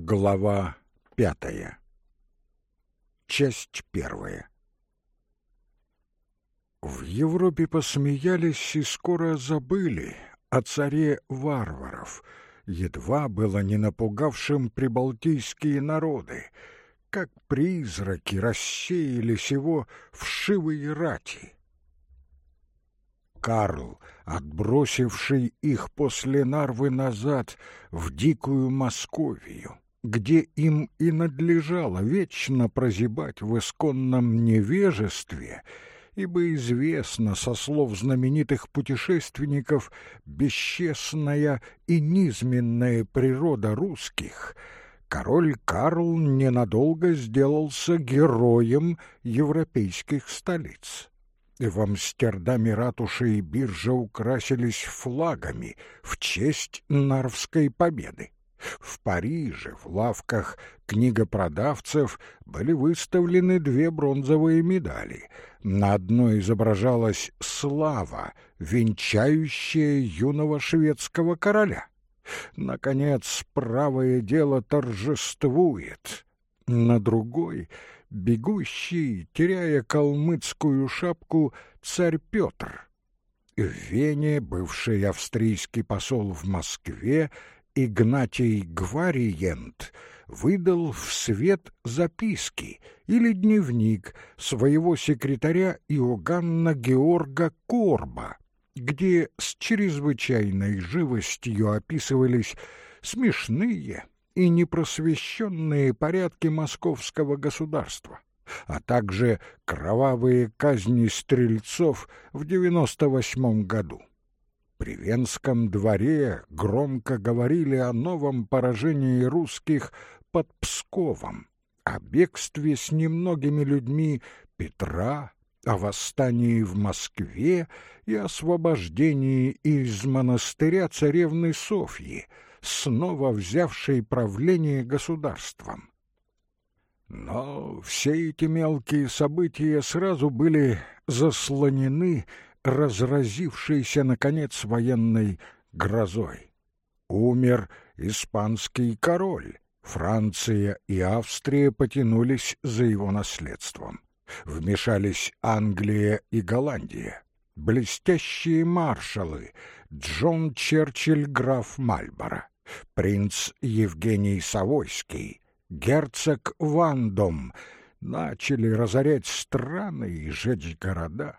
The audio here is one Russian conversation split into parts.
Глава пятая. Часть первая. В Европе посмеялись и скоро забыли о царе варваров, едва было не напугавшим прибалтийские народы, как призраки рассеялись его вшивые рати. Карл, отбросивший их после Нарвы назад в дикую Московию, где им и надлежало вечно прозябать в исконном невежестве, ибо известно со слов знаменитых путешественников бесчестная и низменная природа русских, король Карл ненадолго сделался героем европейских столиц. В Амстердаме ратуши и биржа украсились флагами в честь Нарвской победы. В Париже в лавках книгопродавцев были выставлены две бронзовые медали. На одной изображалась слава, венчающая юного шведского короля. Наконец, правое дело торжествует. На другой — бегущий, теряя калмыцкую шапку, царь Петр. В Вене бывший австрийский посол в Москве Игнатий Гвариент выдал в свет записки или дневник своего секретаря Иоганна Георга Корба, где с чрезвычайной живостью описывались смешные и непросвещенные порядки московского государства, а также кровавые казни стрельцов в девяносто восьмом году. При Венском дворе громко говорили о новом поражении русских под Псковом, о бегстве с немногими людьми Петра, о восстании в Москве и освобождении из монастыря царевны Софьи, снова взявшей правление государством. Но все эти мелкие события сразу были заслонены разразившейся, наконец, военной грозой. Умер испанский король, Франция и Австрия потянулись за его наследством. Вмешались Англия и Голландия. Блестящие маршалы Джон Черчилль граф Мальборо, принц Евгений Савойский, герцог Вандом начали разорять страны и жечь города.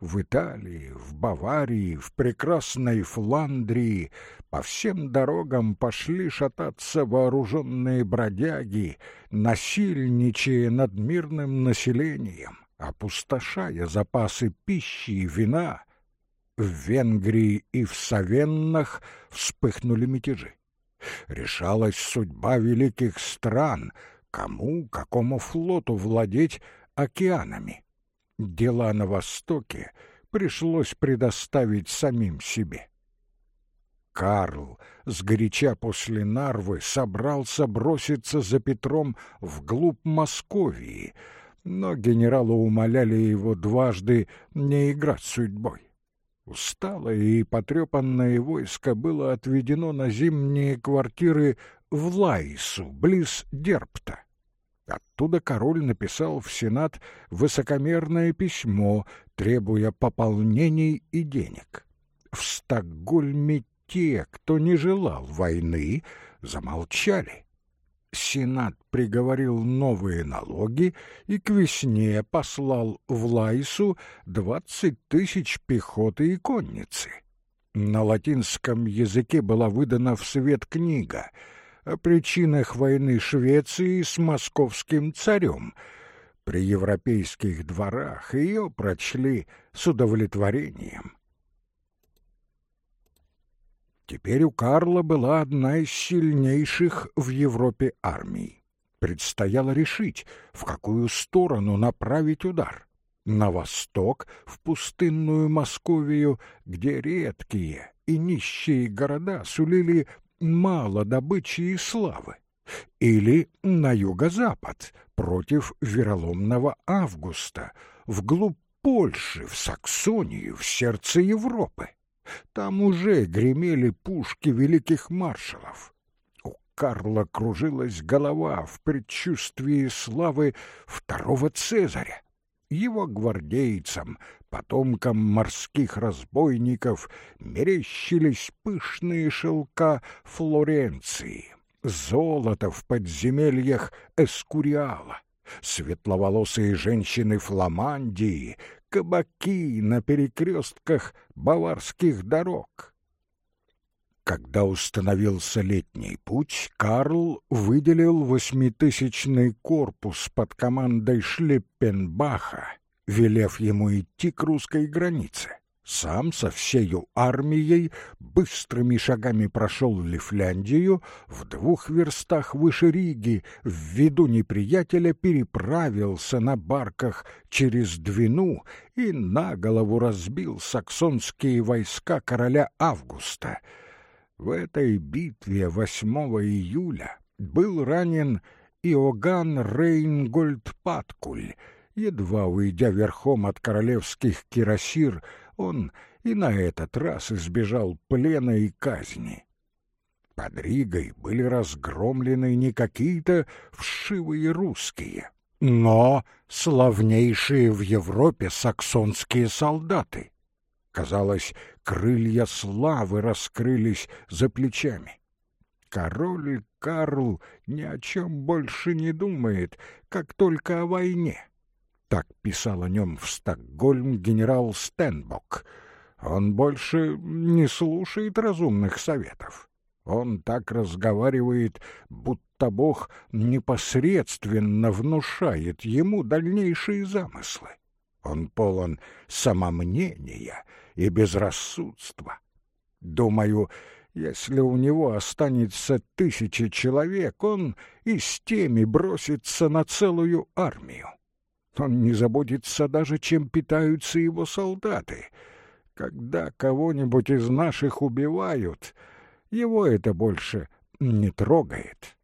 В Италии, в Баварии, в прекрасной Фландрии по всем дорогам пошли шататься вооруженные бродяги, насильничая над мирным населением, опустошая запасы пищи и вина. В Венгрии и в Савеннах вспыхнули мятежи. Решалась судьба великих стран, кому, какому флоту владеть океанами дела на Востоке пришлось предоставить самим себе. Карл, сгоряча после Нарвы, собрался броситься за Петром вглубь Московии, но генерала умоляли его дважды не играть судьбой. Усталое и потрепанное войско было отведено на зимние квартиры в Лайсу, близ Дерпта. Оттуда король написал в Сенат высокомерное письмо, требуя пополнений и денег. В Стокгольме те, кто не желал войны, замолчали. Сенат приговорил новые налоги и к весне послал в Лайсу двадцать тысяч пехоты и конницы. На латинском языке была выдана в свет книга — о причинах войны Швеции с московским царем. При европейских дворах ее прочли с удовлетворением. Теперь у Карла была одна из сильнейших в Европе армий. Предстояло решить, в какую сторону направить удар. На восток, в пустынную Московию, где редкие и нищие города сулили мало добычи и славы, или на юго-запад против вероломного Августа, вглубь Польши, в Саксонию, в сердце Европы. Там уже гремели пушки великих маршалов. У Карла кружилась голова в предчувствии славы второго Цезаря. Его гвардейцам, потомкам морских разбойников, мерещились пышные шелка Флоренции, золото в подземельях Эскуриала, светловолосые женщины Фламандии, кабаки на перекрестках баварских дорог. Когда установился летний путь, Карл выделил восьмитысячный корпус под командой Шлиппенбаха, велев ему идти к русской границе. Сам со всею армией быстрыми шагами прошел Лифляндию, в двух верстах выше Риги, в виду неприятеля переправился на барках через Двину и на голову разбил саксонские войска короля Августа. В этой битве 8 июля был ранен Иоганн Рейнгольд Паткуль, едва уйдя верхом от королевских кирасир, он и на этот раз избежал плена и казни. Под Ригой были разгромлены не какие-то вшивые русские, но славнейшие в Европе саксонские солдаты. Казалось, крылья славы раскрылись за плечами. Король Карл ни о чем больше не думает, как только о войне. Так писал о нем в Стокгольм генерал Стенбок. Он больше не слушает разумных советов. Он так разговаривает, будто Бог непосредственно внушает ему дальнейшие замыслы. Он полон самомнения и безрассудства. Думаю, если у него останется тысяча человек, он и с теми бросится на целую армию. Он не заботится даже, чем питаются его солдаты. Когда кого-нибудь из наших убивают, его это больше не трогает.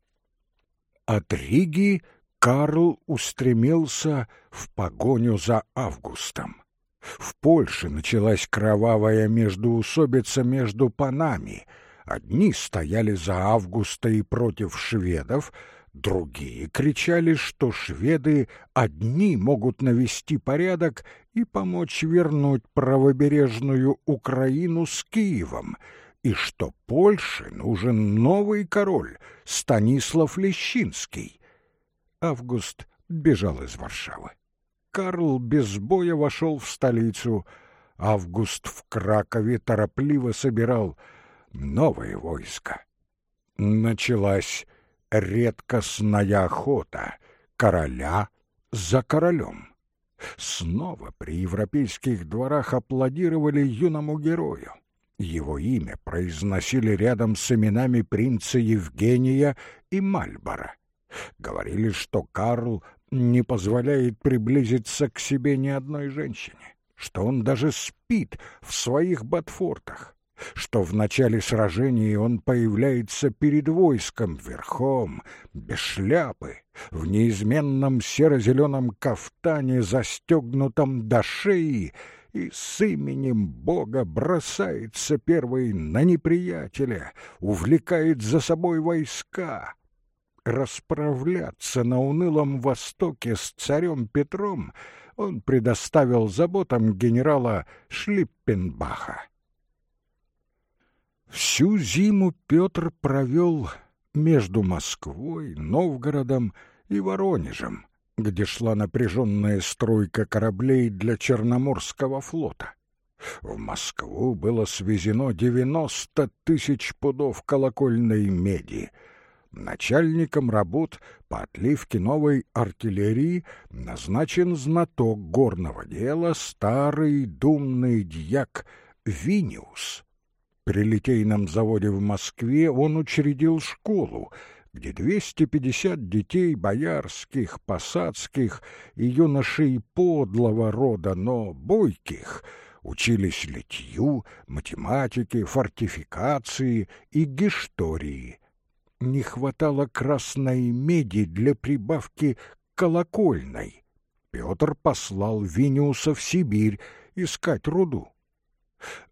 От Риги Карл устремился в погоню за Августом. В Польше началась кровавая междоусобица между панами. Одни стояли за Августа и против шведов, Другие кричали, что шведы одни могут навести порядок и помочь вернуть правобережную Украину с Киевом, и что Польше нужен новый король, Станислав Лещинский. Август бежал из Варшавы. Карл без боя вошел в столицу. Август в Кракове торопливо собирал новое войско. Началась редкостная охота короля за королем. Снова при европейских дворах аплодировали юному герою. Его имя произносили рядом с именами принца Евгения и Мальбора. Говорили, что Карл не позволяет приблизиться к себе ни одной женщине, что он даже спит в своих ботфортах что в начале сражения он появляется перед войском верхом, без шляпы, в неизменном серо-зеленом кафтане, застегнутом до шеи, и с именем Бога бросается первый на неприятеля, увлекает за собой войска. Расправляться на унылом Востоке с царем Петром он предоставил заботам генерала Шлиппенбаха. Всю зиму Петр провел между Москвой, Новгородом и Воронежем, где шла напряженная стройка кораблей для Черноморского флота. В Москву было свезено девяносто тысяч пудов колокольной меди. Начальником работ по отливке новой артиллерии назначен знаток горного дела старый думный дьяк Виниус. При литейном заводе в Москве он учредил школу, где 250 детей боярских, посадских и юношей подлого рода, но бойких, учились литью, математике, фортификации и гештории. Не хватало красной меди для прибавки колокольной. Петр послал Виниуса в Сибирь искать руду.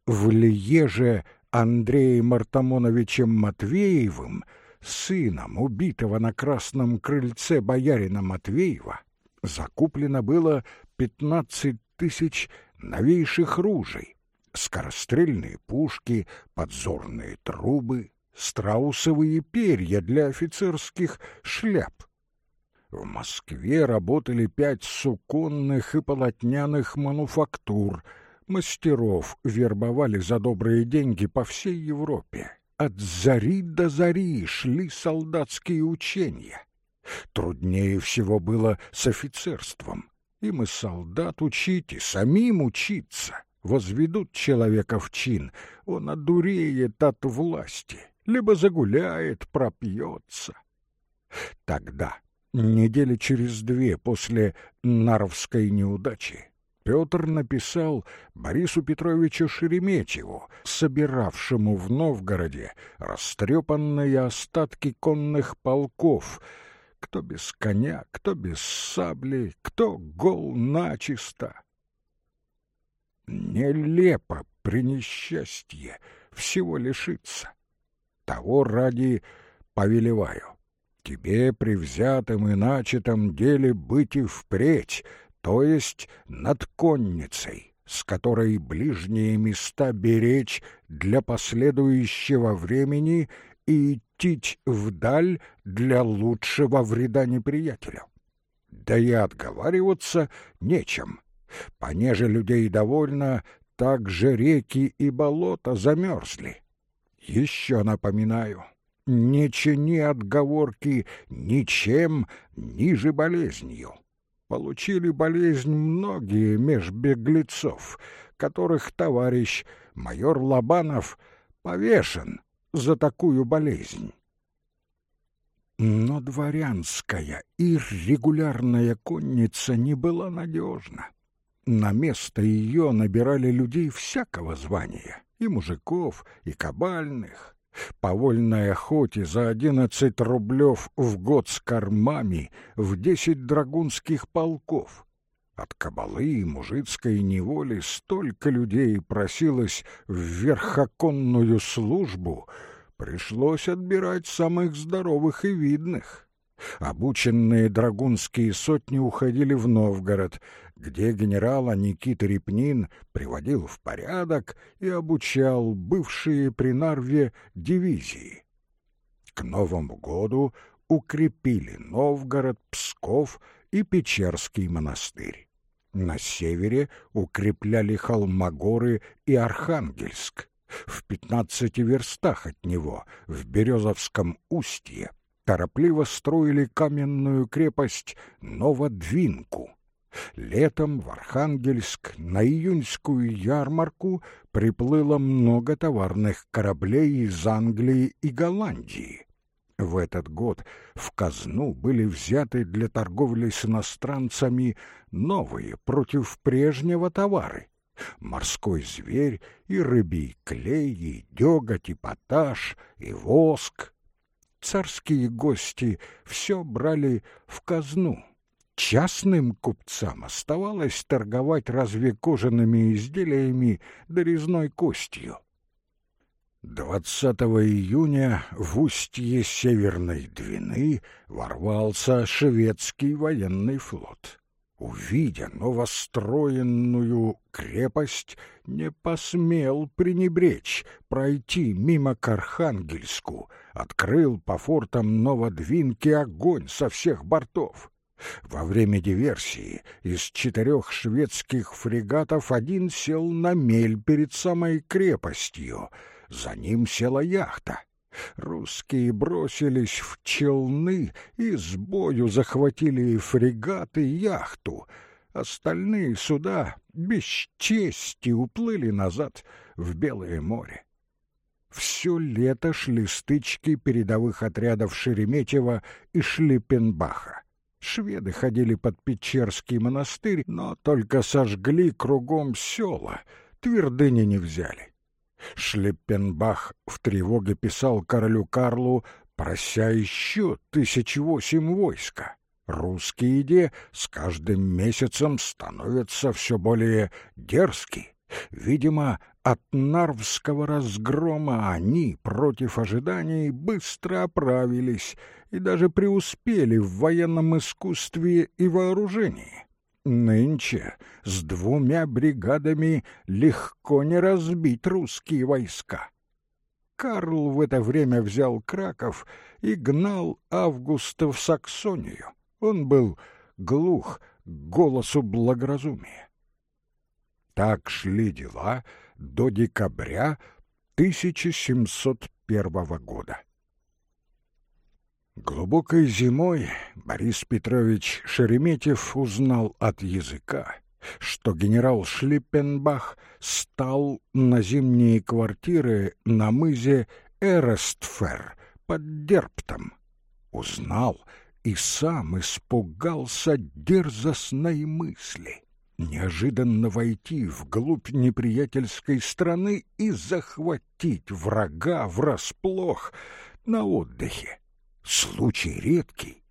В Льеже Андреем Артамоновичем Матвеевым сыном убитого на красном крыльце боярина Матвеева, закуплено было пятнадцать тысяч новейших ружей, скорострельные пушки, подзорные трубы, страусовые перья для офицерских шляп. В Москве работали пять суконных и полотняных мануфактур. Мастеров вербовали за добрые деньги по всей Европе. От зари до зари шли солдатские учения. Труднее всего было с офицерством. Им и солдат учить, и самим учиться. Возведут человека в чин, он одуреет от власти, либо загуляет, пропьется. Тогда, недели через две после Наровской неудачи, Петр написал Борису Петровичу Шереметьеву, собиравшему в Новгороде растрепанные остатки конных полков — кто без коня, кто без сабли, кто гол начисто. Нелепо при несчастье всего лишиться. Того ради повелеваю. Тебе при взятом и начатом деле быть и впредь, то есть над конницей, с которой ближние места беречь для последующего времени и идти вдаль для лучшего вреда неприятелю. Да и отговариваться нечем. Понеже людей довольно, так же реки и болота замерзли. Еще напоминаю, не чини отговорки ничем ниже болезнью. Получили болезнь многие меж беглецов, которых товарищ майор Лобанов повешен за такую болезнь. Но дворянская и регулярная конница не была надежна. На место ее набирали людей всякого звания, и мужиков, и кабальных. По вольной охоте за одиннадцать рублев в год с кормами в десять драгунских полков. От кабалы и мужицкой неволи столько людей просилось в верхоконную службу, пришлось отбирать самых здоровых и видных. Обученные драгунские сотни уходили в Новгород, где генерал Никита Репнин приводил в порядок и обучал бывшие при Нарве дивизии. К Новому году укрепили Новгород, Псков и Печерский монастырь. На севере укрепляли Холмогоры и Архангельск. В пятнадцати верстах от него, в Березовском устье, торопливо строили каменную крепость Новодвинку. Летом в Архангельск на июньскую ярмарку приплыло много товарных кораблей из Англии и Голландии. В этот год в казну были взяты для торговли с иностранцами новые против прежнего товары. Морской зверь и рыбий клей, и деготь, и поташ, и воск. Царские гости все брали в казну. Частным купцам оставалось торговать разве кожаными изделиями да костью. 20 июня в устье Северной Двины ворвался шведский военный флот. Увидя новостроенную крепость, не посмел пренебречь, пройти мимо к Архангельску, открыл по фортам Новодвинки огонь со всех бортов. Во время диверсии из четырех шведских фрегатов один сел на мель перед самой крепостью — за ним села яхта. Русские бросились в челны и с бою захватили фрегат и яхту. Остальные суда без чести уплыли назад в Белое море. Все лето шли стычки передовых отрядов Шереметьева и Шлиппенбаха. Шведы ходили под Печерский монастырь, но только сожгли кругом села, твердыни не взяли. Шлеппенбах в тревоге писал королю Карлу, прося еще тысяч восемь войска. Русские де с каждым месяцем становятся все более дерзки. Видимо, от Нарвского разгрома они, против ожиданий, быстро оправились и даже преуспели в военном искусстве и вооружении. Нынче с двумя бригадами легко не разбить русские войска. Карл в это время взял Краков и гнал Августа в Саксонию. Он был глух к голосу благоразумия. Так шли дела до декабря 1701 года. Глубокой зимой Борис Петрович Шереметьев узнал от языка, что генерал Шлиппенбах стал на зимние квартиры на мызе Эрестфер под Дерптом. Узнал и сам испугался дерзостной мысли неожиданно войти вглубь неприятельской страны и захватить врага врасплох на отдыхе. Случай редкий,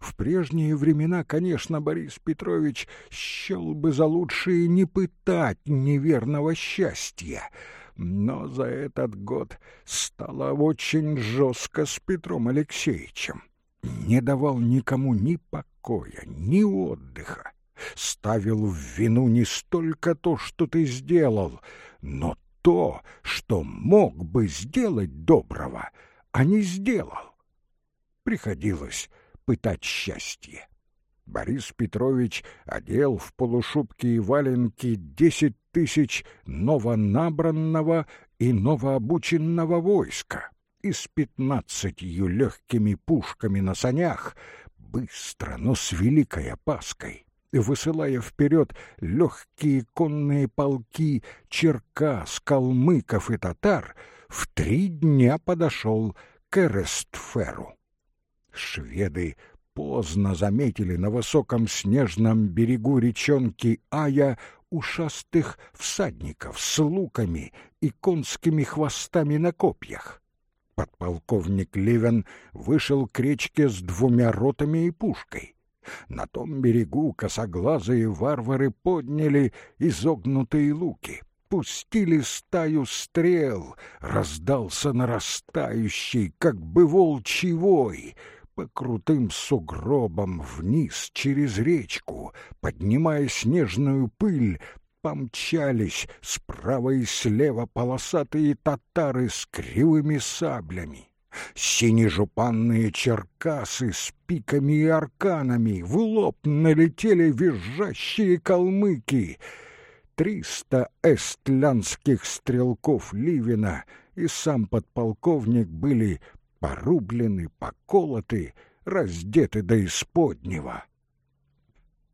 в прежние времена, конечно, Борис Петрович счел бы за лучшее не пытать неверного счастья, но за этот год стало очень жестко с Петром Алексеевичем. Не давал никому ни покоя, ни отдыха. Ставил в вину не столько то, что ты сделал, но то, что мог бы сделать доброго, а не сделал. Приходилось пытать счастье. Борис Петрович одел в полушубки и валенки десять тысяч новонабранного и новообученного войска и с пятнадцатью легкими пушками на санях, быстро, но с великой опаской, высылая вперед легкие конные полки черкас, калмыков и татар, в три дня подошел к Эрестферу. Шведы поздно заметили на высоком снежном берегу речонки Ая ушастых всадников с луками и конскими хвостами на копьях. Подполковник Ливен вышел к речке с двумя ротами и пушкой. На том берегу косоглазые варвары подняли изогнутые луки пустили стаю стрел, раздался нарастающий, как бы волчий вой — по крутым сугробам вниз через речку, поднимая снежную пыль, помчались справа и слева полосатые татары с кривыми саблями. Синежупанные черкасы с пиками и арканами, в лоб налетели визжащие калмыки. Триста эстлянских стрелков Ливина и сам подполковник были порублены, поколоты, раздеты до исподнего.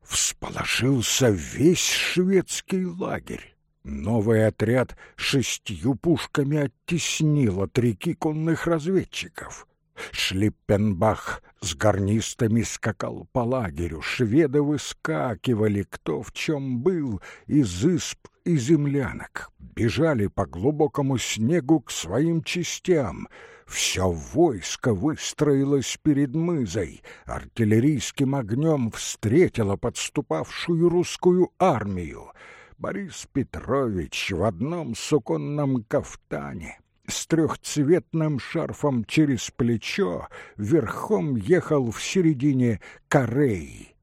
Всполошился весь шведский лагерь. Новый отряд шестью пушками оттеснил от реки конных разведчиков. Шлиппенбах с гарнистами скакал по лагерю, шведы выскакивали, кто в чем был, из исп и землянок, бежали по глубокому снегу к своим частям — все войско выстроилось перед мызой, артиллерийским огнем встретило подступавшую русскую армию. Борис Петрович в одном суконном кафтане с трехцветным шарфом через плечо верхом ехал в середине Кореи.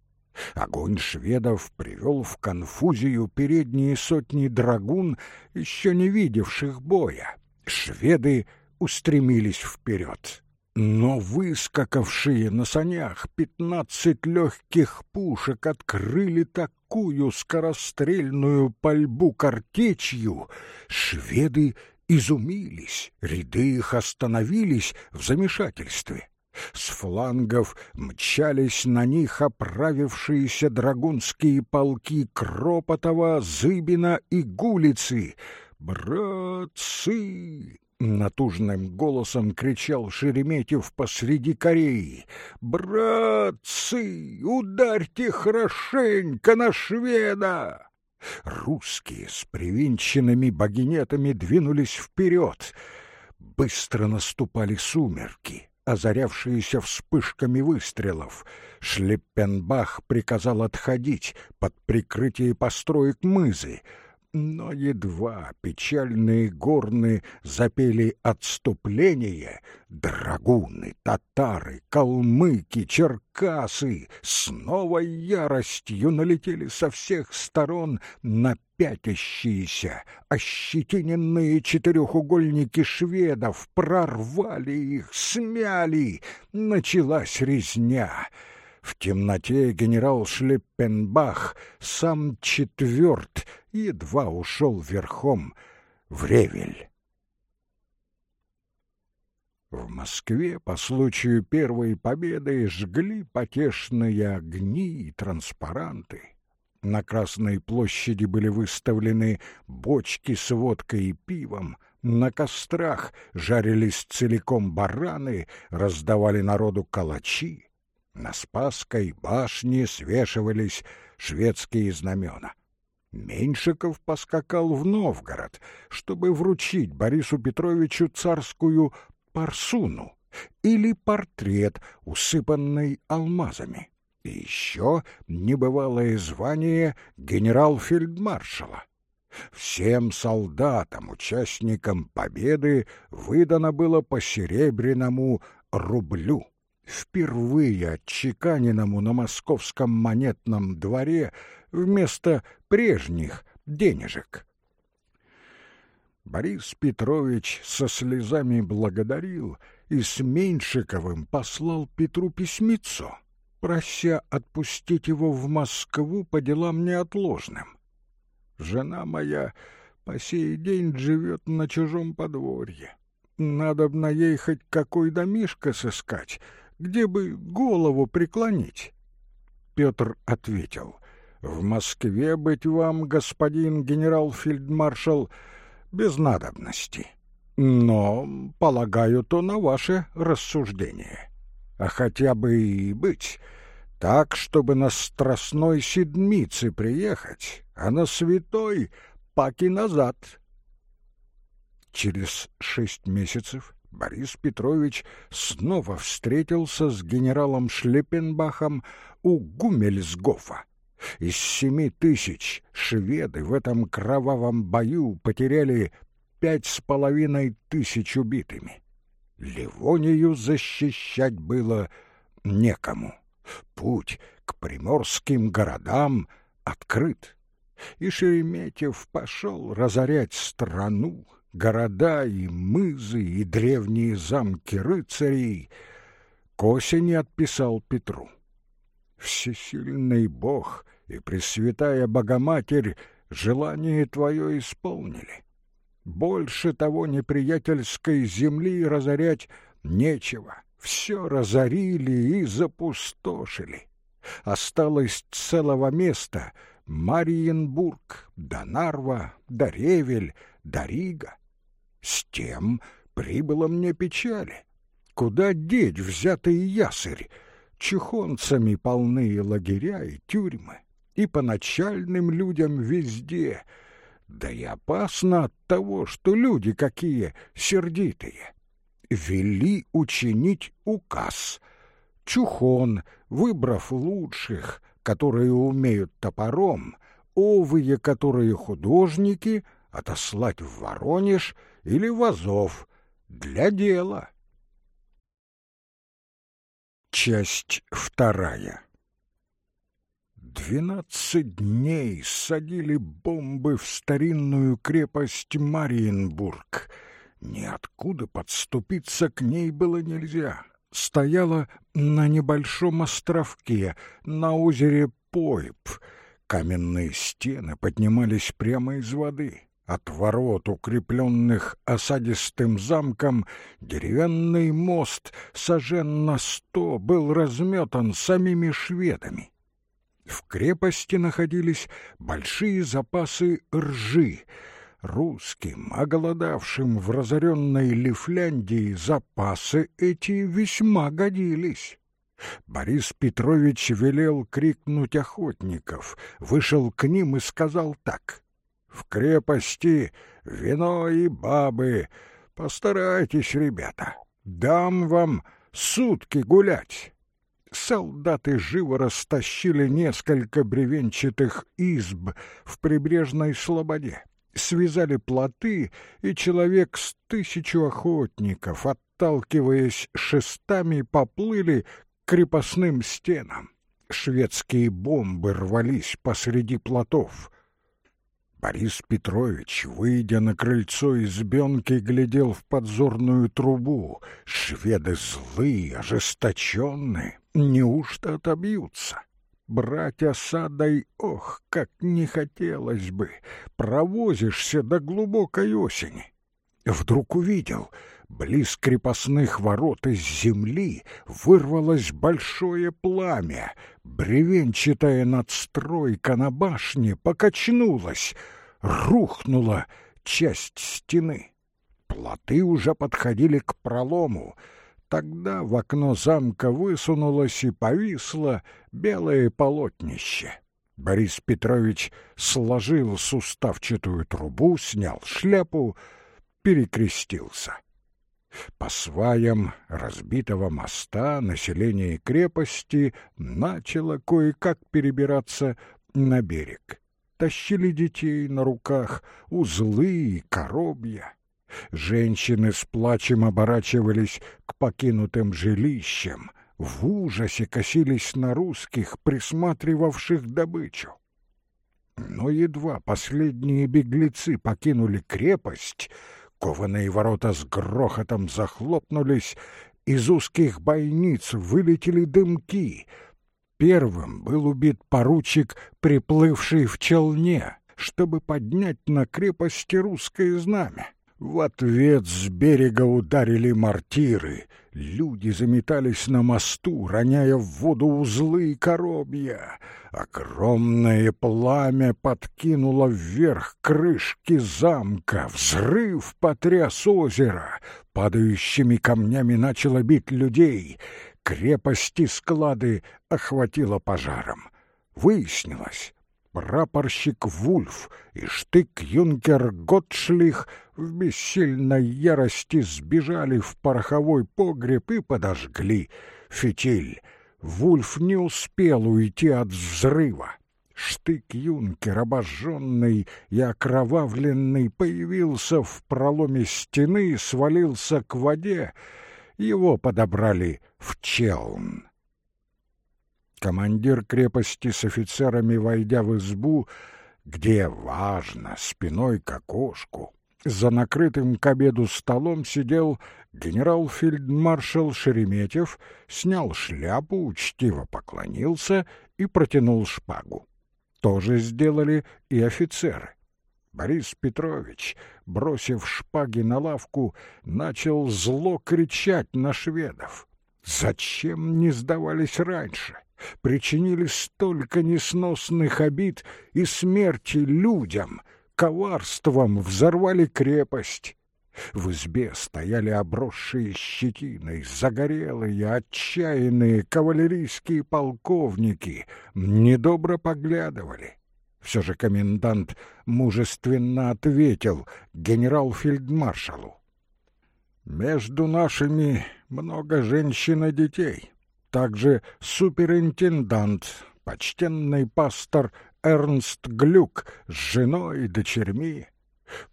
Огонь шведов привел в конфузию передние сотни драгун, еще не видевших боя. Шведы устремились вперед. Но выскакавшие на санях пятнадцать легких пушек открыли такую скорострельную пальбу картечью, шведы изумились, ряды их остановились в замешательстве. С флангов мчались на них оправившиеся драгунские полки Кропотова, Зыбина и Гулицы. «Братцы!» Натужным голосом кричал Шереметьев посреди Кореи. «Братцы, ударьте хорошенько на шведа!» Русские с привинченными багинетами двинулись вперед. Быстро наступали сумерки, озарявшиеся вспышками выстрелов. Шлеппенбах приказал отходить под прикрытие построек мызы. Но едва печальные горны запели отступление, драгуны, татары, калмыки, черкасы с новой яростью налетели со всех сторон на пятящиеся, ощетиненные четырехугольники шведов, прорвали их, смяли, началась резня — в темноте генерал Шлиппенбах, сам четверт, едва ушел верхом в Ревель. В Москве по случаю первой победы жгли потешные огни и транспаранты. На Красной площади были выставлены бочки с водкой и пивом, на кострах жарились целиком бараны, раздавали народу калачи. На Спасской башне свешивались шведские знамена. Меньшиков поскакал в Новгород, чтобы вручить Борису Петровичу царскую парсуну или портрет, усыпанный алмазами. И еще небывалое звание генерал-фельдмаршала. Всем солдатам, участникам победы, выдано было по серебряному рублю впервые отчеканенному на московском монетном дворе вместо прежних денежек. Борис Петрович со слезами благодарил и с Меньшиковым послал Петру письмецо, прося отпустить его в Москву по делам неотложным. Жена моя по сей день живет на чужом подворье. Надо б на ей хоть какой домишко сыскать, где бы голову преклонить. Петр ответил, «В Москве быть вам, господин генерал-фельдмаршал, без надобности. Но, полагаю, то на ваше рассуждение. А хотя бы и быть, так, чтобы на Страстной Седмице приехать, а на Святой паки назад». Через шесть месяцев Борис Петрович снова встретился с генералом Шлепенбахом у Гумельсгофа. Из семи тысяч шведы в этом кровавом бою потеряли пять с половиной тысяч убитыми. Ливонию защищать было некому. Путь к приморским городам открыт. И Шереметьев пошел разорять страну, города и мызы, и древние замки рыцарей, к осени отписал Петру. Всесильный Бог и Пресвятая Богоматерь желание твое исполнили. Больше того неприятельской земли разорять нечего. Все разорили и запустошили. Осталось целого места — Мариенбург, Донарва, Даревель, Дарига. С тем прибыло мне печали. Куда деть взятый ясырь? Чехонцами полные лагеря и тюрьмы, и по начальным людям везде. Да и опасно от того, что люди какие сердитые. Вели учинить указ. Чухон, выбрав лучших, которые умеют топором, овые, которые художники, отослать в Воронеж — или в Азов для дела. Часть вторая. Двенадцать дней садили бомбы в старинную крепость Мариенбург. Ниоткуда подступиться к ней было нельзя. Стояла на небольшом островке на озере Пойп. Каменные стены поднимались прямо из воды. От ворот, укрепленных осадистым замком, деревянный мост сожен на сто был разметан самими шведами. В крепости находились большие запасы ржи. Русским, оголодавшим в разоренной Лифляндии, запасы эти весьма годились. Борис Петрович велел крикнуть охотников, вышел к ним и сказал так. В крепости вино и бабы. Постарайтесь, ребята. Дам вам сутки гулять. солдаты живо растащили несколько бревенчатых изб в прибрежной слободе, связали плоты, и человек с тысячу охотников, отталкиваясь шестами, поплыли к крепостным стенам. Шведские бомбы рвались посреди плотов. Борис Петрович, выйдя на крыльцо избенки, глядел в подзорную трубу. Шведы злые, ожесточенные, неужто отобьются? Брать осадой, ох, как не хотелось бы, провозишься до глубокой осени. Вдруг увидел, близ крепостных ворот из земли вырвалось большое пламя, бревенчатая надстройка на башне покачнулась, рухнула часть стены. Плоты уже подходили к пролому. Тогда в окно замка высунулось и повисло белое полотнище. Борис Петрович сложил суставчатую трубу, снял шляпу, перекрестился. По сваям разбитого моста население крепости начало кое-как перебираться на берег. Тащили детей на руках, узлы и коробья. Женщины с плачем оборачивались к покинутым жилищам, в ужасе косились на русских, присматривавших добычу. Но едва последние беглецы покинули крепость — Кованые ворота с грохотом захлопнулись, из узких бойниц вылетели дымки. Первым был убит поручик, приплывший в челне, чтобы поднять на крепости русское знамя. В ответ с берега ударили мортиры. Люди заметались на мосту, роняя в воду узлы и коробья. Огромное пламя подкинуло вверх крышки замка. Взрыв потряс озеро. Падающими камнями начало бить людей. Крепости склады охватило пожаром. Выяснилось, прапорщик Вульф и штык-юнкер Готшлих в бессильной ярости сбежали в пороховой погреб и подожгли фитиль. Вульф не успел уйти от взрыва. Штык-юнкер, обожженный и окровавленный, появился в проломе стены и свалился к воде. Его подобрали в челн. Командир крепости с офицерами, войдя в избу, где, важно, спиной к окошку, за накрытым к обеду столом сидел генерал-фельдмаршал Шереметьев, снял шляпу, учтиво поклонился и протянул шпагу. То же сделали и офицеры. Борис Петрович, бросив шпаги на лавку, начал зло кричать на шведов. Зачем не сдавались раньше? Причинили столько несносных обид и смерти людям, коварством взорвали крепость. В избе стояли обросшие щетиной, загорелые, отчаянные кавалерийские полковники, недобро поглядывали. Все же комендант мужественно ответил генерал-фельдмаршалу. «Между нашими много женщин и детей также суперинтендант, почтенный пастор Эрнст Глюк с женой и дочерьми.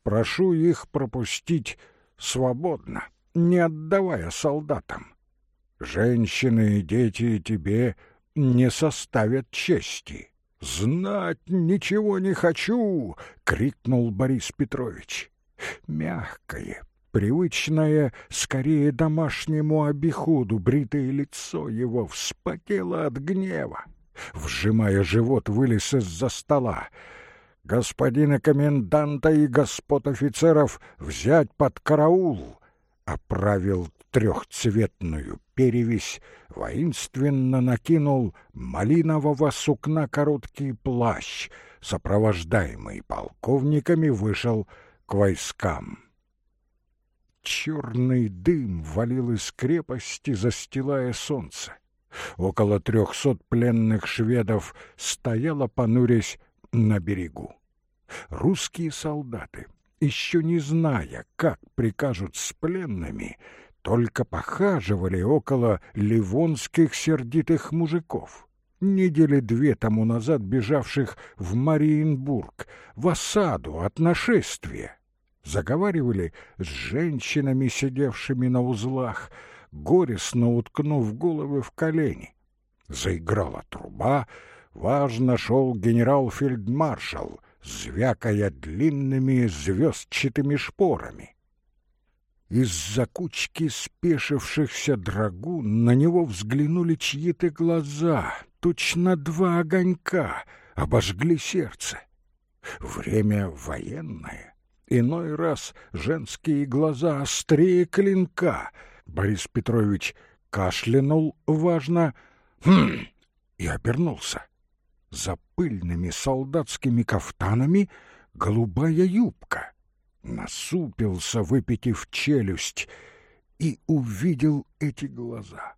Прошу их пропустить свободно, не отдавая солдатам. Женщины и дети тебе не составят чести. «Знать ничего не хочу!» — крикнул Борис Петрович. Мягкое, Привычное, скорее домашнему обиходу, бритое лицо его вспотело от гнева. Вжимая живот, вылез из-за стола. «Господина коменданта и господ офицеров взять под караул!» Оправил трехцветную перевесь, воинственно накинул малинового сукна короткий плащ, сопровождаемый полковниками вышел к войскам. Черный дым валил из крепости, застилая солнце. Около трехсот пленных шведов стояло, понурясь, на берегу. Русские солдаты, еще не зная, как прикажут с пленными, только похаживали около ливонских сердитых мужиков, недели две тому назад бежавших в Мариенбург, в осаду от нашествия. Заговаривали с женщинами, сидевшими на узлах, горестно уткнув головы в колени. Заиграла труба, важно шел генерал-фельдмаршал, звякая длинными звездчатыми шпорами. Из-за кучки спешившихся драгун на него взглянули чьи-то глаза, точно два огонька, обожгли сердце. Время военное. Иной раз женские глаза острее клинка. Борис Петрович кашлянул важно «Хм!» и обернулся. За пыльными солдатскими кафтанами голубая юбка — насупился, выпитив челюсть, и увидел эти глаза,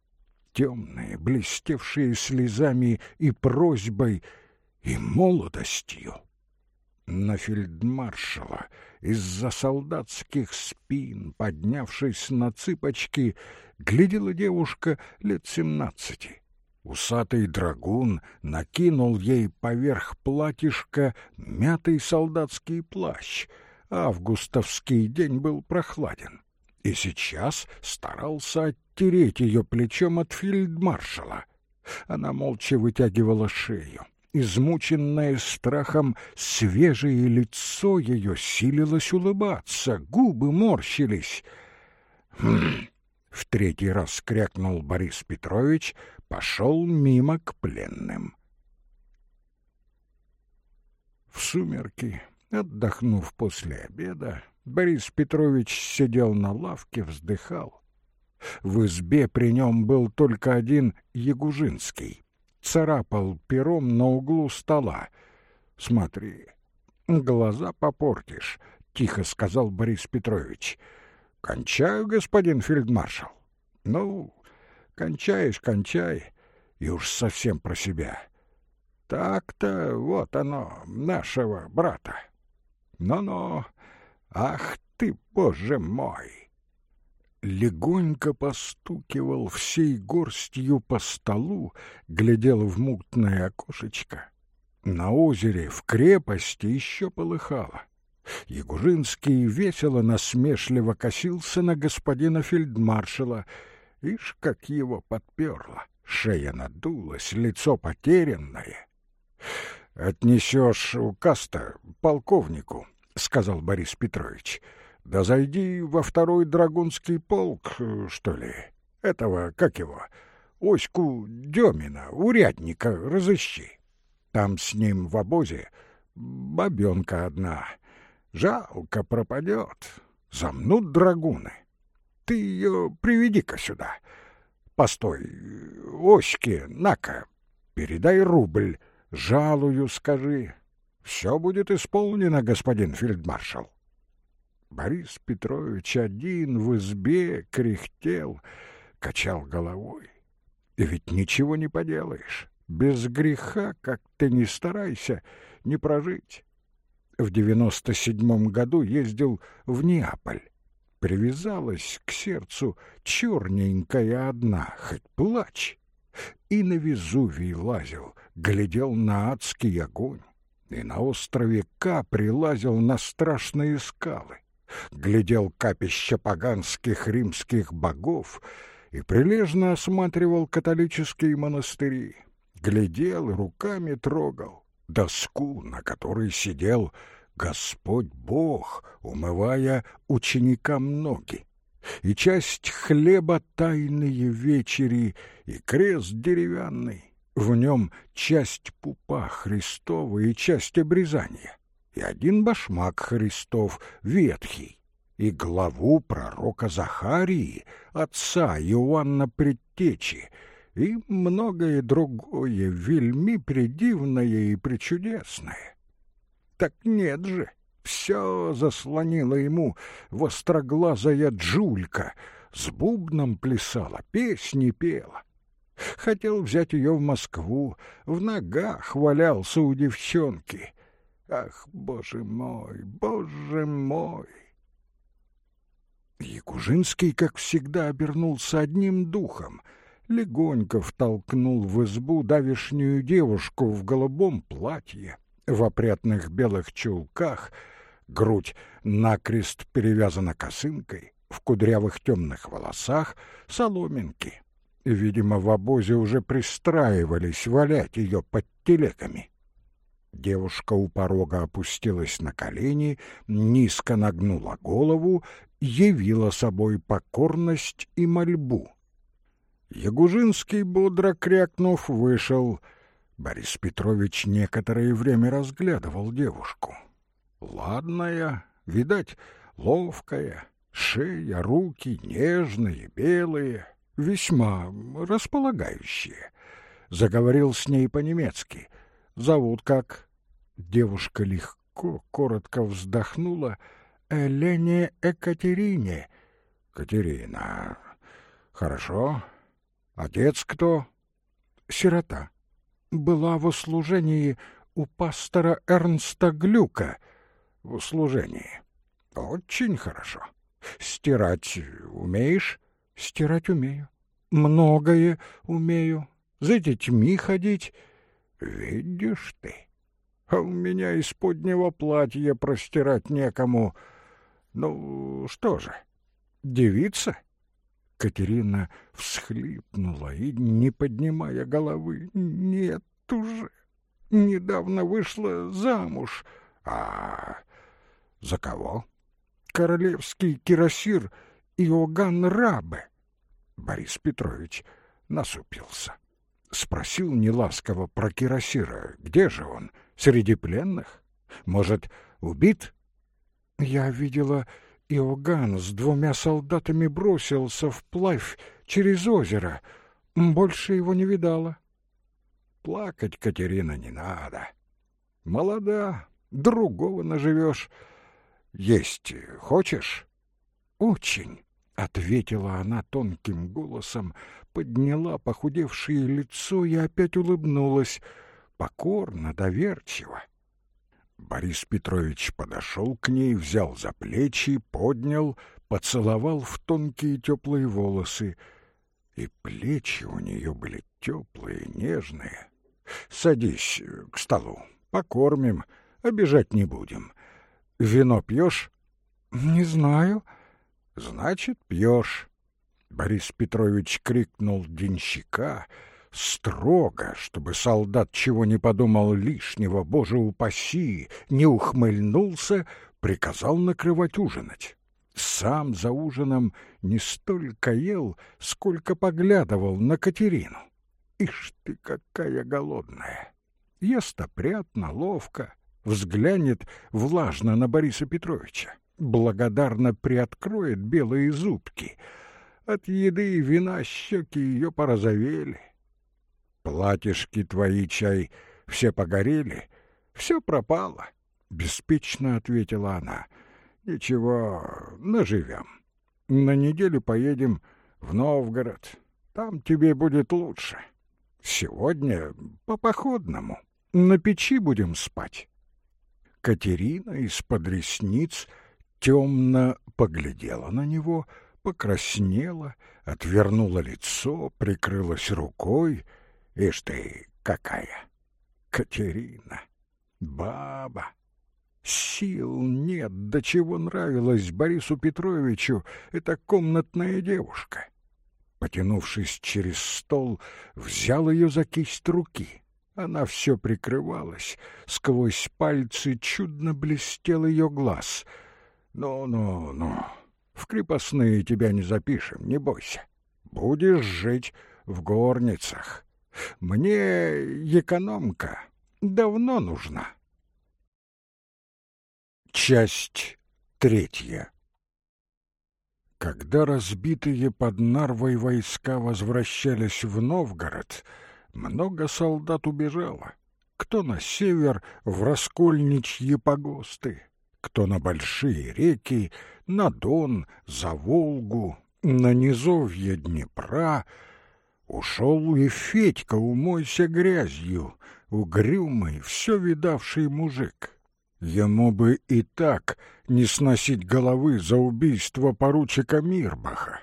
темные, блестевшие слезами и просьбой, и молодостью. На фельдмаршала из-за солдатских спин, поднявшись на цыпочки, глядела девушка лет семнадцати. Усатый драгун накинул ей поверх платьишка мятый солдатский плащ — Августовский день был прохладен, и сейчас старался оттереть ее плечом от фельдмаршала. Она молча вытягивала шею. Измученное страхом свежее лицо ее силилось улыбаться, губы морщились. «Хм!» — в третий раз крякнул Борис Петрович, пошел мимо к пленным. В сумерки Отдохнув после обеда, Борис Петрович сидел на лавке, вздыхал. В избе при нем был только один Ягужинский. Царапал пером на углу стола. «Смотри, глаза попортишь», — тихо сказал Борис Петрович. «Кончаю, господин фельдмаршал». «Ну, кончаешь, кончай, и уж совсем про себя». «Так-то вот оно, нашего брата». Но-но, ах ты, боже мой! Легонько постукивал всей горстью по столу, глядел в мутное окошечко. На озере в крепости еще полыхало. Ягужинский весело насмешливо косился на господина фельдмаршала. Ишь, как его подперло! Шея надулась, лицо потерянное. «Отнесешь указ-то полковнику», — сказал Борис Петрович. «Да зайди во второй драгунский полк, что ли. Этого, как его, Оську Демина, урядника, разыщи. Там с ним в обозе бабенка одна. Жалко пропадет. Замнут драгуны. Ты ее приведи-ка сюда. Постой, Оське, на-ка, передай рубль». Жалую, скажи. Все будет исполнено, господин фельдмаршал. Борис Петрович один в избе кряхтел, качал головой. И ведь ничего не поделаешь. Без греха, как ты ни старайся, не прожить. В девяносто седьмом году ездил в Неаполь. Привязалась к сердцу черненькая одна, хоть плачь. И на Везувий лазил, глядел на адский огонь, и на острове Ка прилазил на страшные скалы, глядел капища поганских римских богов и прилежно осматривал католические монастыри, глядел руками трогал доску, на которой сидел Господь Бог, умывая ученикам ноги. И часть хлеба тайные вечери, и крест деревянный, в нем часть пупа Христова и часть обрезания, и один башмак Христов, ветхий, и главу пророка Захарии, отца Иоанна Предтечи, и многое другое, вельми предивное и причудесное. Так нет же! Все заслонила ему востроглазая Джулька, с бубном плясала, песни пела. Хотел взять ее в Москву, в ногах валялся у девчонки. Ах, боже мой, боже мой! Якужинский, как всегда, обернулся одним духом, легонько втолкнул в избу давишнюю девушку в голубом платье, в опрятных белых чулках, грудь накрест перевязана косынкой, в кудрявых темных волосах соломинки. Видимо, в обозе уже пристраивались валять ее под телеками. Девушка у порога опустилась на колени, низко нагнула голову, явила собой покорность и мольбу. Ягужинский, бодро крякнув, вышел. Борис Петрович некоторое время разглядывал девушку. Ладная, видать, ловкая, шея, руки нежные, белые, весьма располагающие. Заговорил с ней по-немецки. Зовут как? Девушка легко, коротко вздохнула. Элене Екатерине. Катерина. Хорошо. Отец кто? Сирота. Была в услужении у пастора Эрнста Глюка. В услужении. Очень хорошо. Стирать умеешь? Стирать умею. Многое умею. За детьми ходить. Видишь ты. А у меня из поднего платья простирать некому. Ну, что же, девица? Катерина всхлипнула и, не поднимая головы, «Нет уже, недавно вышла замуж. А за кого?» «Королевский кирасир Иоганн Рабе». Борис Петрович насупился. Спросил неласково про кирасира. «Где же он? Среди пленных? Может, убит?» «Я видела Иоганн с двумя солдатами бросился вплавь через озеро. Больше его не видала. Плакать, Катерина, не надо. Молода, другого наживешь. Есть хочешь? Очень, — ответила она тонким голосом, подняла похудевшее лицо и опять улыбнулась, покорно, доверчиво. Борис Петрович подошел к ней, взял за плечи, поднял, поцеловал в тонкие теплые волосы. И плечи у нее были теплые, нежные. «Садись к столу, покормим, обижать не будем. Вино пьешь?» «Не знаю». «Значит, пьешь». Борис Петрович крикнул денщика — строго, чтобы солдат чего не подумал лишнего, боже упаси, не ухмыльнулся, приказал накрывать ужинать. Сам за ужином не столько ел, сколько поглядывал на Катерину. Ишь ты, какая голодная! Ест опрятно, ловко, взглянет влажно на Бориса Петровича, благодарно приоткроет белые зубки. От еды и вина щеки ее порозовели, Платьишки твои, чай, все погорели, все пропало, — беспечно ответила она. Ничего, наживем. На неделю поедем в Новгород, там тебе будет лучше. Сегодня по походному, на печи будем спать. Катерина из-под ресниц темно поглядела на него, покраснела, отвернула лицо, прикрылась рукой — Ишь ты, какая! Катерина! Баба! Сил нет, до чего нравилась Борису Петровичу эта комнатная девушка. Потянувшись через стол, взял ее за кисть руки. Она все прикрывалась, сквозь пальцы чудно блестел ее глаз. «Ну-ну-ну, в крепостные тебя не запишем, не бойся. Будешь жить в горницах». Мне экономка давно нужна. Часть третья. Когда разбитые под Нарвой войска возвращались в Новгород, много солдат убежало. Кто на север в раскольничьи погосты, кто на большие реки, на Дон, за Волгу, на низовье Днепра — Ушел и Федька, умойся грязью, угрюмый, все видавший мужик. Ему бы и так не сносить головы за убийство поручика Мирбаха.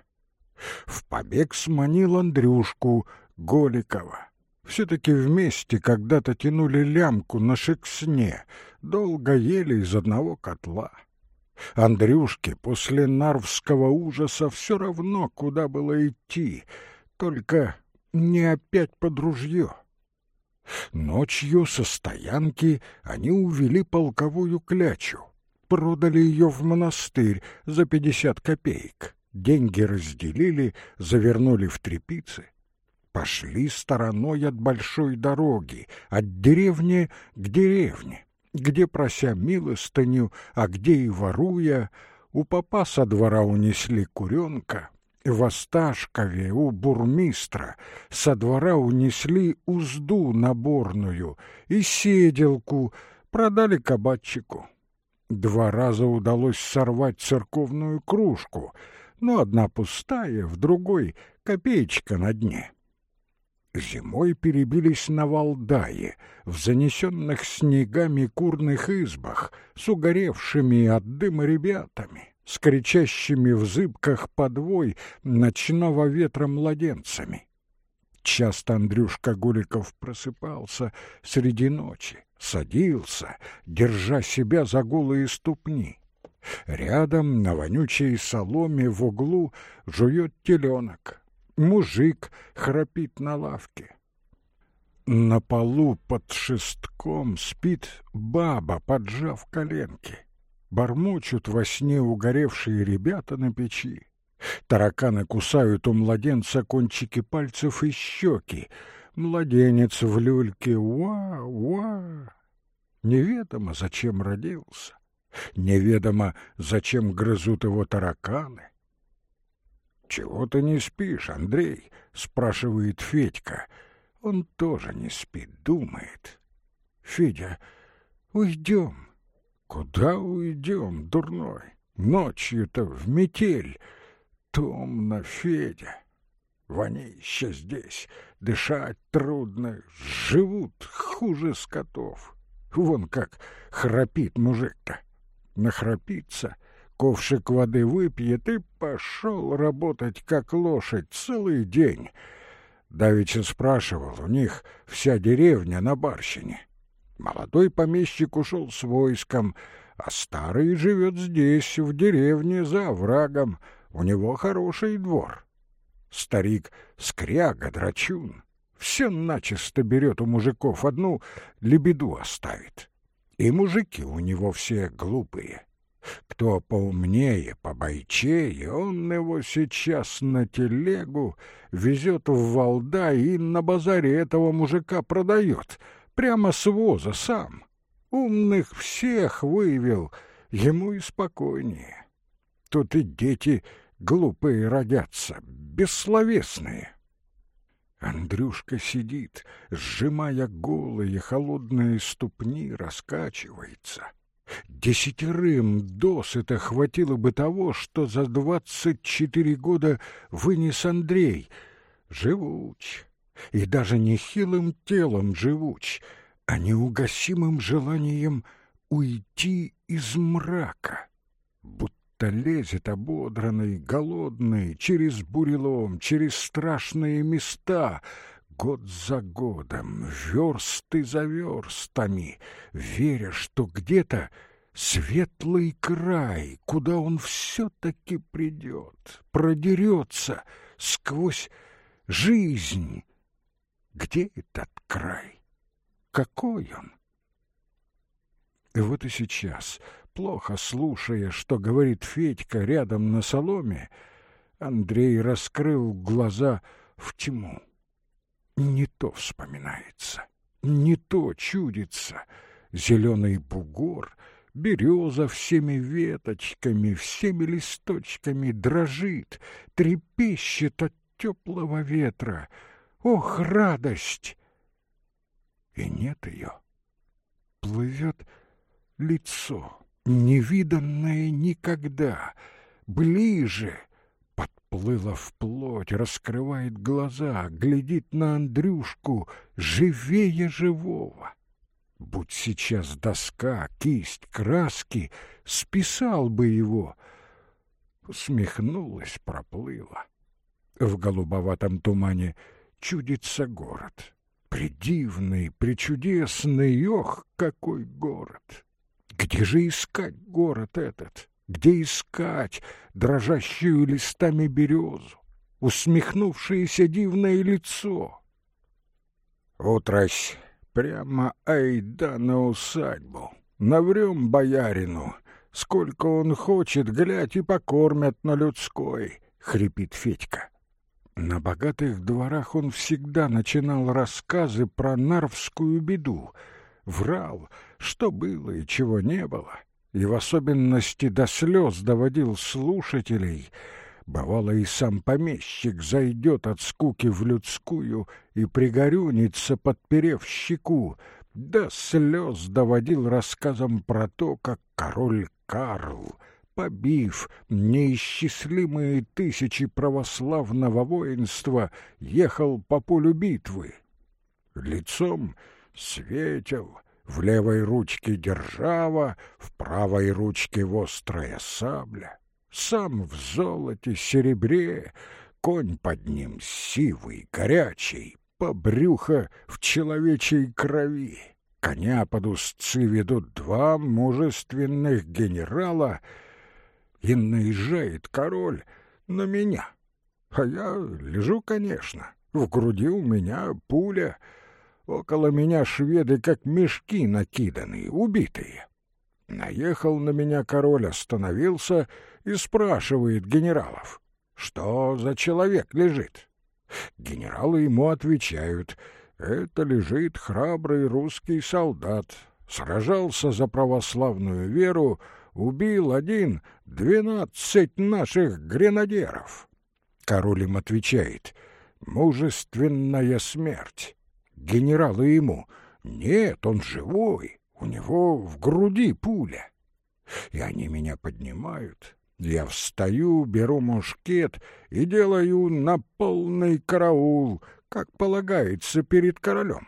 В побег сманил Андрюшку Голикова. Все-таки вместе когда-то тянули лямку на шексне, долго ели из одного котла. Андрюшке после нарвского ужаса все равно, куда было идти, только не опять под ружье. Ночью со стоянки они увели полковую клячу, продали ее в монастырь за пятьдесят копеек. Деньги разделили, завернули в тряпицы. Пошли стороной от большой дороги, от деревни к деревне, где, прося милостыню, а где и воруя, у папа со двора унесли куренка, в Осташкове у бурмистра со двора унесли узду наборную и седелку, продали кабачику. Два раза удалось сорвать церковную кружку, но одна пустая, в другой — копеечка на дне. Зимой перебились на Валдае, в занесенных снегами курных избах, с угоревшими от дыма ребятами с кричащими в зыбках подвой ночного ветра младенцами. Часто Андрюшка Гуликов просыпался среди ночи, садился, держа себя за голые ступни. Рядом на вонючей соломе в углу жует теленок. Мужик храпит на лавке. На полу под шестком спит баба, поджав коленки. Бормочут во сне угоревшие ребята на печи. Тараканы кусают у младенца кончики пальцев и щеки. Младенец в люльке «Уа-уа». Неведомо, зачем родился. Неведомо, зачем грызут его тараканы. «Чего ты не спишь, Андрей?» — спрашивает Федька. Он тоже не спит, думает. «Федя, уйдем». Куда уйдем, дурной? Ночью-то в метель. Томно, Федя. Вонище здесь, дышать трудно, живут хуже скотов. Вон как храпит мужик-то. Нахрапится, ковшик воды выпьет и пошел работать, как лошадь, целый день. Давича спрашивал, у них вся деревня на барщине. Молодой помещик ушел с войском, а старый живет здесь, в деревне, за оврагом. У него хороший двор. Старик скряга, драчун. Все начисто берет у мужиков, одну лебеду оставит. И мужики у него все глупые. Кто поумнее, побойчее, он его сейчас на телегу везет в Валда и на базаре этого мужика продает — прямо с воза сам. Умных всех вывел, ему и спокойнее. Тут и дети глупые родятся, бессловесные. Андрюшка сидит, сжимая голые холодные ступни, раскачивается. Десятерым досыта хватило бы того, что за двадцать четыре года вынес Андрей. Живуч, и даже не хилым телом живуч, а неугасимым желанием уйти из мрака, будто лезет ободранный, голодный, через бурелом, через страшные места, год за годом, версты за верстами, веря, что где-то светлый край, куда он все-таки придет, продерется сквозь жизнь, где этот край? Какой он? И вот и сейчас, плохо слушая, что говорит Федька рядом на соломе, Андрей раскрыл глаза в тьму. Не то вспоминается, не то чудится. Зеленый бугор, береза всеми веточками, всеми листочками дрожит, трепещет от теплого ветра — Ох, радость! И нет ее. Плывет лицо, невиданное никогда, ближе, подплыло вплоть, раскрывает глаза, глядит на Андрюшку живее живого. Будь сейчас доска, кисть, краски, списал бы его. Усмехнулась, проплыла. В голубоватом тумане чудится город. Придивный, причудесный, ох, какой город! Где же искать город этот? Где искать дрожащую листами березу, усмехнувшееся дивное лицо? Утрось прямо айда на усадьбу. Наврем боярину, сколько он хочет, глядь, и покормят на людской, — хрипит Федька. На богатых дворах он всегда начинал рассказы про нарвскую беду, врал, что было и чего не было, и в особенности до слез доводил слушателей. Бывало, и сам помещик зайдет от скуки в людскую и пригорюнится, подперев щеку, до слез доводил рассказом про то, как король Карл — побив неисчислимые тысячи православного воинства, ехал по полю битвы. Лицом светил, в левой ручке держава, в правой ручке вострая сабля. Сам в золоте, серебре, конь под ним сивый, горячий, по брюхо в человечей крови. Коня под узцы ведут два мужественных генерала — и наезжает король на меня. А я лежу, конечно, в груди у меня пуля, около меня шведы как мешки накиданные, убитые. Наехал на меня король, остановился и спрашивает генералов, что за человек лежит. Генералы ему отвечают, это лежит храбрый русский солдат, сражался за православную веру, убил один двенадцать наших гренадеров. Король им отвечает, мужественная смерть. Генералы ему, нет, он живой, у него в груди пуля. И они меня поднимают. Я встаю, беру мушкет и делаю на полный караул, как полагается перед королем.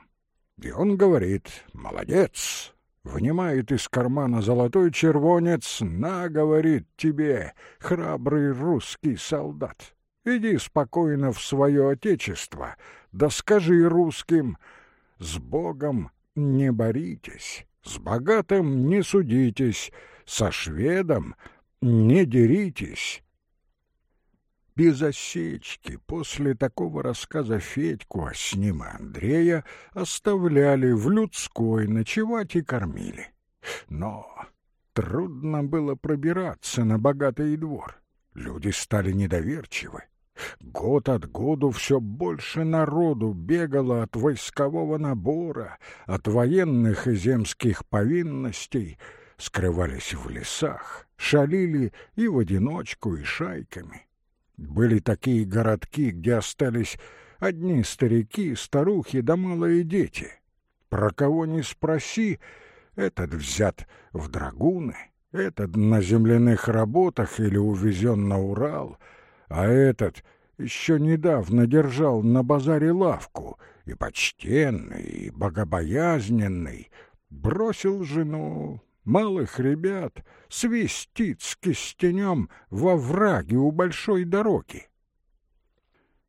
И он говорит, молодец, вынимает из кармана золотой червонец, на, говорит тебе, храбрый русский солдат. Иди спокойно в свое отечество, да скажи русским, с Богом не боритесь, с богатым не судитесь, со шведом не деритесь, без осечки после такого рассказа Федьку, а с ним Андрея, оставляли в людской ночевать и кормили. Но трудно было пробираться на богатый двор. Люди стали недоверчивы. Год от году все больше народу бегало от войскового набора, от военных и земских повинностей, скрывались в лесах, шалили и в одиночку, и шайками. Были такие городки, где остались одни старики, старухи да малые дети. Про кого ни спроси, этот взят в драгуны, этот на земляных работах или увезен на Урал, а этот еще недавно держал на базаре лавку, и почтенный, и богобоязненный, бросил жену, малых ребят свистит с кистенем во враге у большой дороги.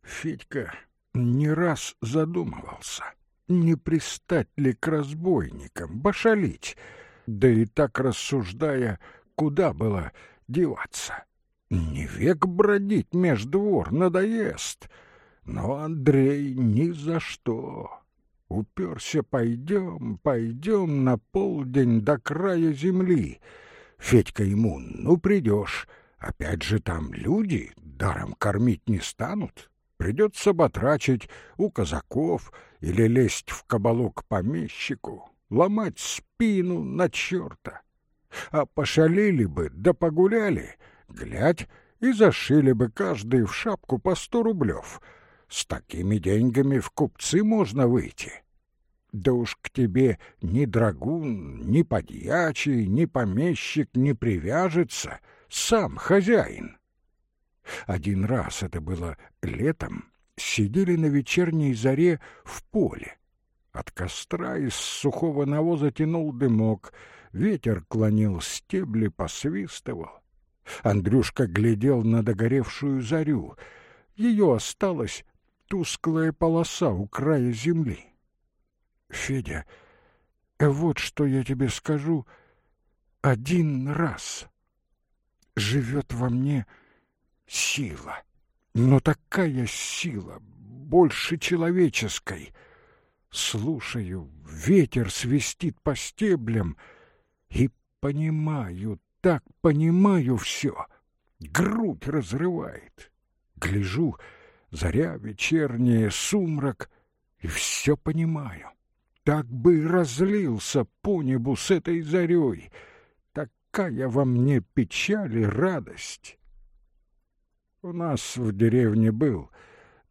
Федька не раз задумывался, не пристать ли к разбойникам, башалить, да и так рассуждая, куда было деваться. Не век бродить меж двор, надоест. Но Андрей ни за что. Уперся, пойдем, пойдем на полдень до края земли. Федька ему, ну, придешь. Опять же там люди даром кормить не станут. Придется батрачить у казаков или лезть в кабалу к помещику, ломать спину на черта. А пошалили бы, да погуляли, глядь, и зашили бы каждый в шапку по сто рублев — с такими деньгами в купцы можно выйти. Да уж к тебе ни драгун, ни подьячий, ни помещик не привяжется, сам хозяин. Один раз, это было летом, сидели на вечерней заре в поле. От костра из сухого навоза тянул дымок, ветер клонил стебли, посвистывал. Андрюшка глядел на догоревшую зарю. Ее осталась тусклая полоса у края земли. Федя, вот что я тебе скажу один раз. Живет во мне сила, но такая сила, больше человеческой. Слушаю, ветер свистит по стеблям и понимаю, так понимаю все. Грудь разрывает. Гляжу, заря вечерняя, сумрак, и все понимаю. Так бы разлился по небу с этой зарей. Такая во мне печаль и радость. У нас в деревне был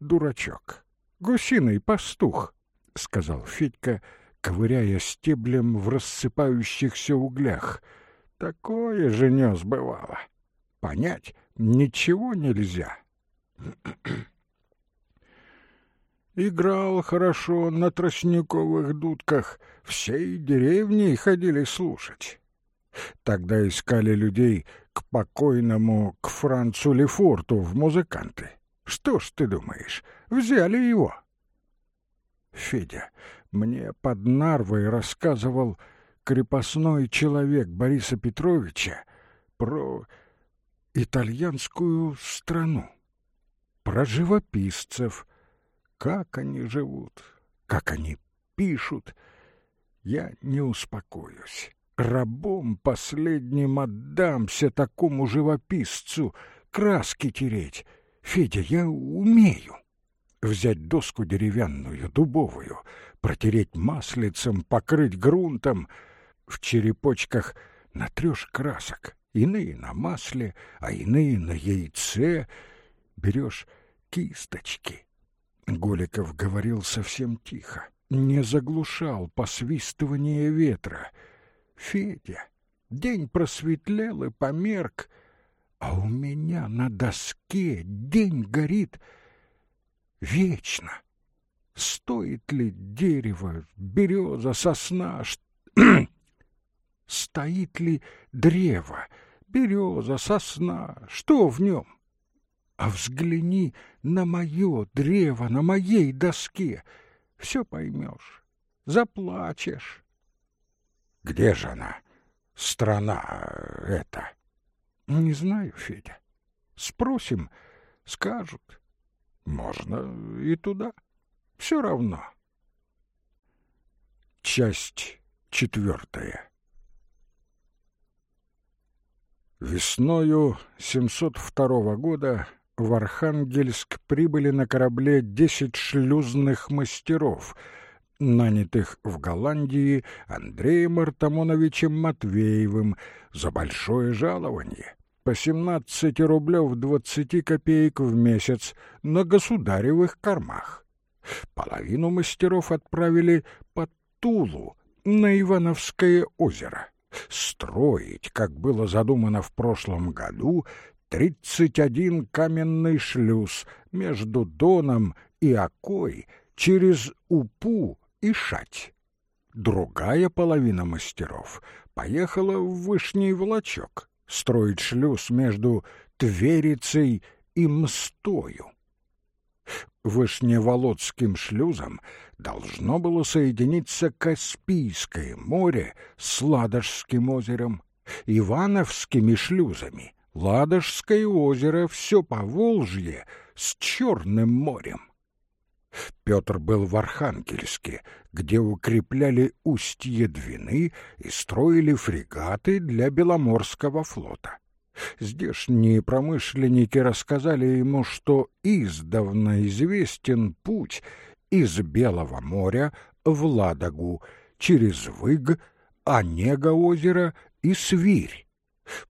дурачок, гусиный пастух, — сказал Федька, ковыряя стеблем в рассыпающихся углях. Такое же нес бывало. Понять ничего нельзя. Играл хорошо на тростниковых дудках, всей деревней ходили слушать. Тогда искали людей к покойному, к Францу Лефорту в музыканты. Что ж ты думаешь, взяли его? Федя, мне под Нарвой рассказывал крепостной человек Бориса Петровича про итальянскую страну, про живописцев, как они живут, как они пишут. Я не успокоюсь. Рабом последним отдамся такому живописцу, краски тереть. Федя, я умею. Взять доску деревянную, дубовую, протереть маслицем, покрыть грунтом. В черепочках натрешь красок, иные на масле, а иные на яйце. Берешь кисточки, Голиков говорил совсем тихо, не заглушал посвистывание ветра. «Федя, день просветлел и померк, а у меня на доске день горит вечно. Стоит ли дерево, береза, сосна, ш... стоит ли древо, береза, сосна, что в нем? А взгляни на мое древо, на моей доске. Все поймешь, заплачешь. Где же она, страна эта? Не знаю, Федя. Спросим, скажут. Можно и туда. Все равно. Часть четвертая. Весною 702 года в Архангельск прибыли на корабле десять шлюзных мастеров, нанятых в Голландии Андреем Артамоновичем Матвеевым за большое жалование по 17 рублев 20 копеек в месяц на государевых кормах. Половину мастеров отправили под Тулу на Ивановское озеро строить, как было задумано в прошлом году, тридцать один каменный шлюз между Доном и Окой через Упу и Шать. Другая половина мастеров поехала в Вышний Волочок строить шлюз между Тверицей и Мстою. Вышневолодским шлюзом должно было соединиться Каспийское море с Ладожским озером, Ивановскими шлюзами Ладожское озеро, все по Волжье с Черным морем. Петр был в Архангельске, где укрепляли устье Двины и строили фрегаты для Беломорского флота. Здешние промышленники рассказали ему, что издавна известен путь из Белого моря в Ладогу через Выг, Онега-озеро и Свирь.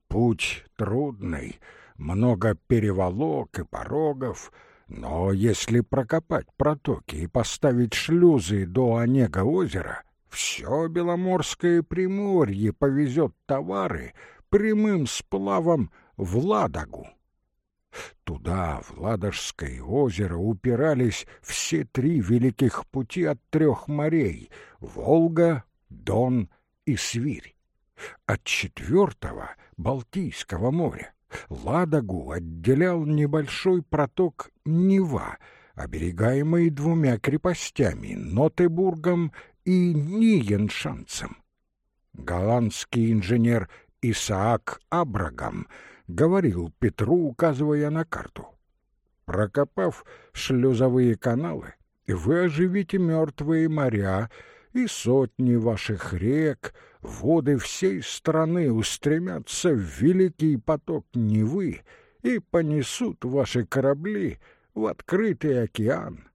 Путь трудный, много переволок и порогов, но если прокопать протоки и поставить шлюзы до Онега-озера, все Беломорское Приморье повезет товары прямым сплавом в Ладогу. Туда, в Ладожское озеро, упирались все три великих пути от трех морей — Волга, Дон и Свирь. От четвертого — Балтийского моря Ладогу отделял небольшой проток Нева, оберегаемый двумя крепостями — Нотебургом и Ниеншанцем. Голландский инженер Исаак Абрагам говорил Петру, указывая на карту. Прокопав шлюзовые каналы, вы оживите мертвые моря и сотни ваших рек, воды всей страны устремятся в великий поток Невы и понесут ваши корабли в открытый океан.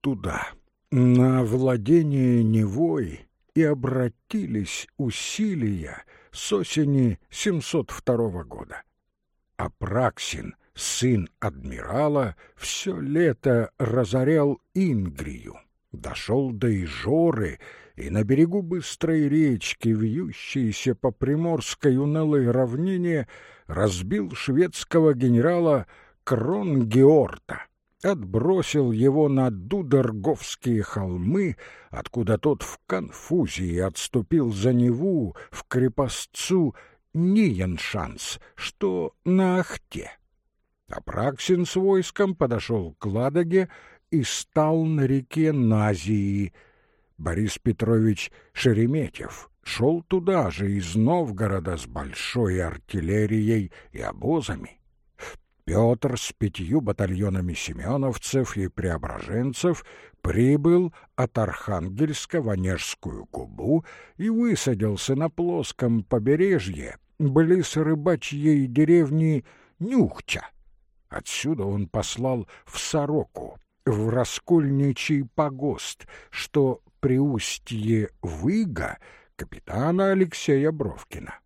Туда, на владение Невой, и обратились усилия с осени 702 года. Апраксин, сын адмирала, все лето разорял Ингрию дошел до Ижоры и на берегу быстрой речки, вьющейся по приморской унылой равнине, разбил шведского генерала Кронгеорта, отбросил его на Дудорговские холмы, откуда тот в конфузии отступил за Неву в крепостцу Ниеншанс, что на Ахте. Апраксин с войском подошел к Ладоге и стал на реке Назии. Борис Петрович Шереметьев шел туда же из Новгорода с большой артиллерией и обозами. Петр с пятью батальонами семеновцев и преображенцев прибыл от Архангельска в Онежскую губу и высадился на плоском побережье близ рыбачьей деревни Нюхча. Отсюда он послал в Сороку в Раскольничий погост, что при устье Выга капитана Алексея Бровкина.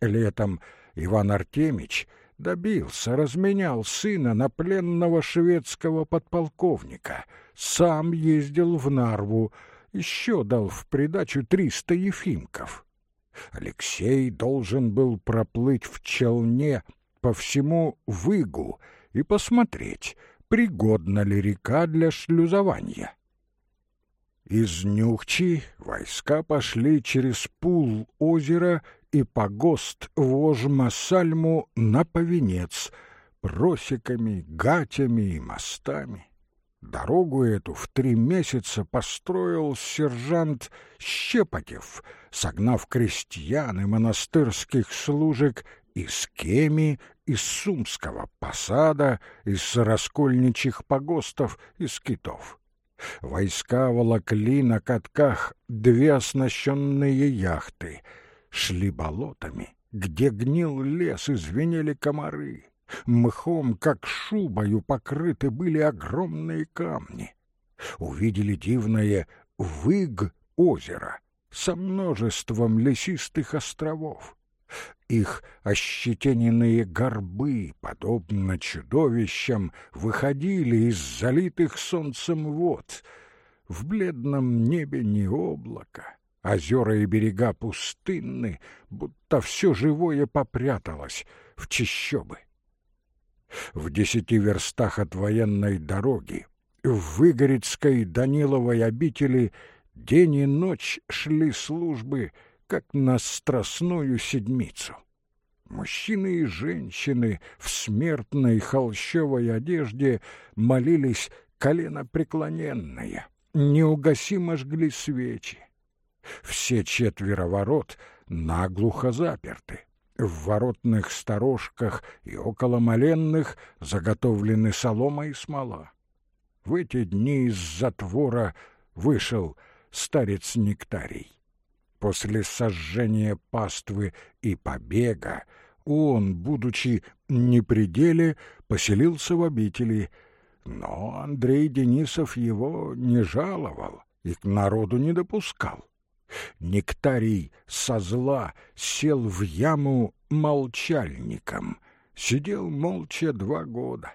Летом Иван Артемич добился, разменял сына на пленного шведского подполковника, сам ездил в Нарву, еще дал в придачу триста ефимков. Алексей должен был проплыть в челне по всему Выгу и посмотреть, пригодна ли река для шлюзования. Из Нюхчи войска пошли через пул озера и погост Вожма-Сальму на Повенец, просеками, гатями и мостами. Дорогу эту в три месяца построил сержант Щепотев, согнав крестьян и монастырских служек из Кеми, из Сумского посада, из раскольничьих погостов, из китов. Войска волокли на катках две оснащенные яхты, шли болотами, где гнил лес и звенели комары. Мхом, как шубою, покрыты были огромные камни. Увидели дивное выг озера со множеством лесистых островов. Их ощетиненные горбы, подобно чудовищам, выходили из залитых солнцем вод. В бледном небе не облако, озера и берега пустынны, будто все живое попряталось в чащобы. В десяти верстах от военной дороги, в Выгорецкой Даниловой обители день и ночь шли службы — как на страстную седмицу. Мужчины и женщины в смертной холщовой одежде молились коленопреклоненные, неугасимо жгли свечи. Все четверо ворот наглухо заперты. В воротных сторожках и около моленных заготовлены солома и смола. В эти дни из затвора вышел старец Нектарий. После сожжения паствы и побега он, будучи не при деле, поселился в обители, но Андрей Денисов его не жаловал и к народу не допускал. Нектарий со зла сел в яму молчальником, сидел молча два года.